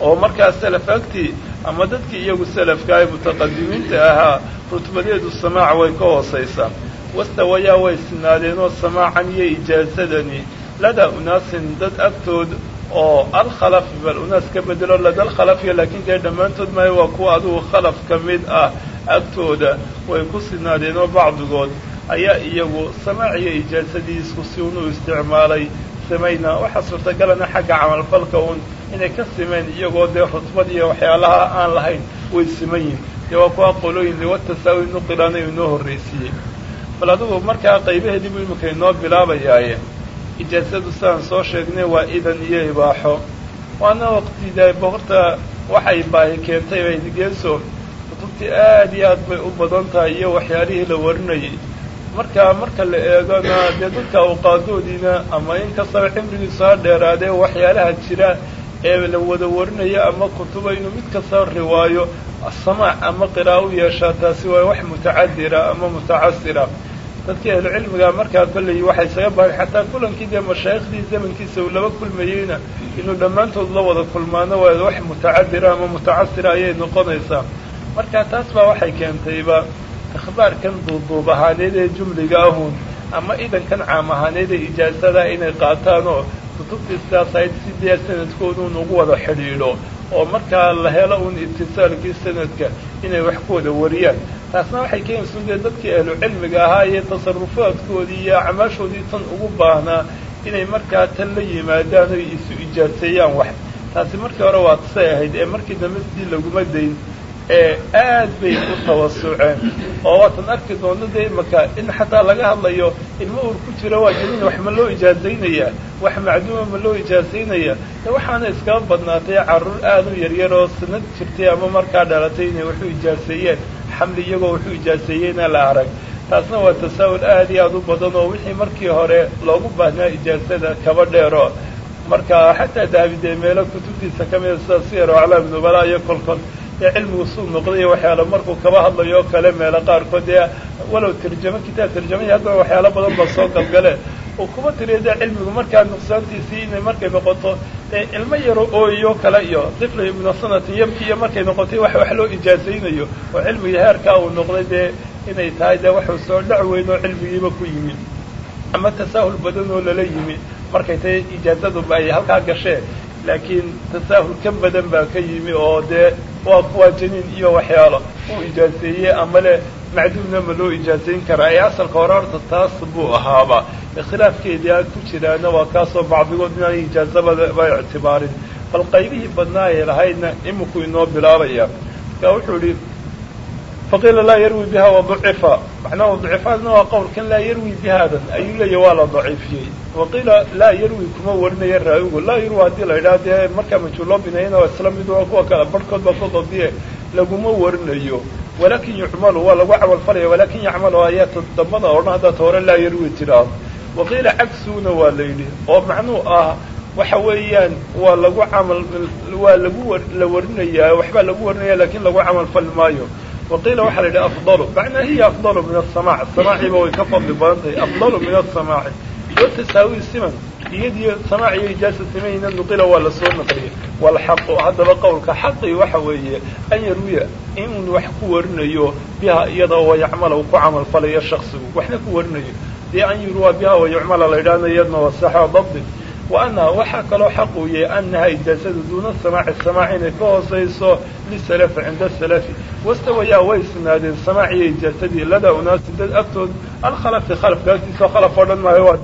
Oo markaa salaf agtii ama dadkii iyagu salafka ay mutaqadimiinta ahaa rutbadeedu samaac way ka hoosaysaa. Wastawayaa way sinaadeenoo samaacan iyo ijaazadani ladaa unaasin dad agtood oo alkhalaf bal unaas ka bedelo lada alkhalafiya laakiin dee dhammaantood maayo waa kuwa adigu khalaf ka mid ah agtooda way ku sinaadeenoo bacdigood ayaa iyagu samaac iyo ijaazadii isku si un u isticmaalay samayna waxaa suurtagalana xagga camalfalka uun inay ka simeen iyagoo dee rutbad iyo waxyaalaha aan lahayn way siman yihiin dee waa kuwa qolooyin liwatasaawi nuqilaana inoo horraysiiyey bal adigu markaa qaybaheedii buu iminka inoo bilaabayaaye ijaazadu sidaan soo sheegnay waa idan iyo ibaaxo. Waana waqtida boqorta waxay baahi keentay baygeeso kutubtii aad iyo aad bay u badan tahay iyo waxyaalihii la warinayay marka marka la eegona dee dadka awqaadoodiina ama in kastaba cimrigiisu ha dheeraadee waxyaalaha jira ee la wada warinayo ama kutuba inuu mid kasta riwaayo samaac ama qira'a u yeeshaa taasi waa wax mutacadira ama mutacasira. Dadkii ahlucilmiga markaa kolley waxay isaga baahan xataa kulankii dee mashaayikhdii zamankiisa uu laba kulmayeyna inuu dhammaantood la wada kulmaano waa wax mutacadira ama mutacasira ayay noqonaysaa. Marka taas baa waxay keentayba ikhbaarkan duuduub ahaaneed ee jumliga ahun ama idankan caam ahaaneed ee ijaasada inay qaataan kutubtii sidaas ahayd si dee sanadkooduun ugu wada xidhiidho oo markaa la helo un itisaalkii sanadka inay wax ku wada wariyaan. Taasna waxay keenaysa dee dadkii ahlu cilmiga ahaa iyo tasarufaadkoodii iyo acmaashoodii tan ugu baahnaa inay markaa tan la yimaadaan oy isu ijaaseeyaan wax. Taasi markii hore waa tasay ahayd ee markii dambe sidii laguma dayn ee aad bay u tawasuceen. Oo waatan arki doonno dee imaka in xataa laga hadlayo ilmo uur ku jira waa janiin wax ma loo ijaazaynayaa wax macduuma ma loo ijaazaynaya de waxaana iskaba badnaatay carruur aad u yaryar oo sanad jirtay ama markaa dhalatay inay waxu ijaaseeyeen xamli iyagoo waxu ijaaseeyeyna la arag. Taasna waa tasaa'ul aad iyo aad u badan oo wixii markii hore loogu baahnaa ijaasada kaba dheero. Marka xataa dahabi dee meelo kutubtiisa ka mida sida siyar oo aclaam nubala iyo kolkol ee cilmigu suu noqday waxyaala markuu kaba hadlayo oo kale meelo qaarkood dee walow tarjamo kitaab tarjamaya haddana waxyaalo badan ba soo galgale. Uu kuma tiriyo dee cilmigu markaa nuqsaantiisii inay markay noqoto ee ilmo yaro ooyo kale iyo tifla ibnu sanatin yabki iyo markay noqotay wax wax loo ijaazaynayo. Oo cilmigii heerkaa uu noqday dee inay tahay dee waxuu soo dhac weyn oo cilmigiiba ku yimi. Ama tasaahul badan oo lala yimi. Markay tahay ijaazaduba ay halkaa gasheen laakiin tasaahul ka badan baa ka yimi oo dee waa kuwaa janiin iyo waxyaalo uu ijaaseeyey ama le macduumna ma loo ijaasayn karaa. Ee asalka hore horta taas buu ahaaba. Khilaafkeedii a ku jiraana waa kaasoo bacdigood inaan ijaazabada ba ictibaarin. Bal qaybihii badnaa ay lahaydna iminku inoo bilaabaya. Marka wuxuu idhi faqiila laa yarwi biha waducifa macnaha dacifaadna waa qowlkan laa yarwi bihaadan ayuu leeyahy waa la daciifiyey waqiila laa yarwi kuma warinaya raawigu laa yarwi haddii la idhaha dee markaa majhuuloo binayna waa isla mid kuwa kale barhkood baa ku dadiye laguma warinayo walaakin yucmalu waa lagu camalfalaya walaakin yacmalu ayaa dambada odhan haddaad hore laa yarwi tidhaahdo waqiila cagsuuna waa la yidhi oo macnuu ah waxa weeyaan waa lagu camal waa lagu la warinayaa waxbaa lagu warinaya laakiin lagu camal fali maayo waqiila waxaa la yidhi afdalu. Macnaa hiya afdalu min asamaac samaaciba way ka fadli badan tahay. Afdalu min asamaaci iyo tasaawi siman. Iyadiyo samaac iyo ijaasa simayna nuqila waa la soo naqliyay walxaqu haddaba qowlka xaqi waxa weeye an yarwiya inuu wax ku warinayo biha iyada oo yacmala uu ku camal falayo shaksigu waxna ku warinayo. Dee an yurwa biha wayucmala la yidhahna iyadna wasaxa dabdi wa annaha waxaa kaloo xaq uu yahay annaha ijaasadu duuna samaaci samaac inay ka hoosayso lisalafi cinda salafi wastawayaa way sinaadeen samaac iyo ijaasadii ladaa unaasi dad agtood alkhalafi khalafka agtiisa khalaf oo dhan maayo waa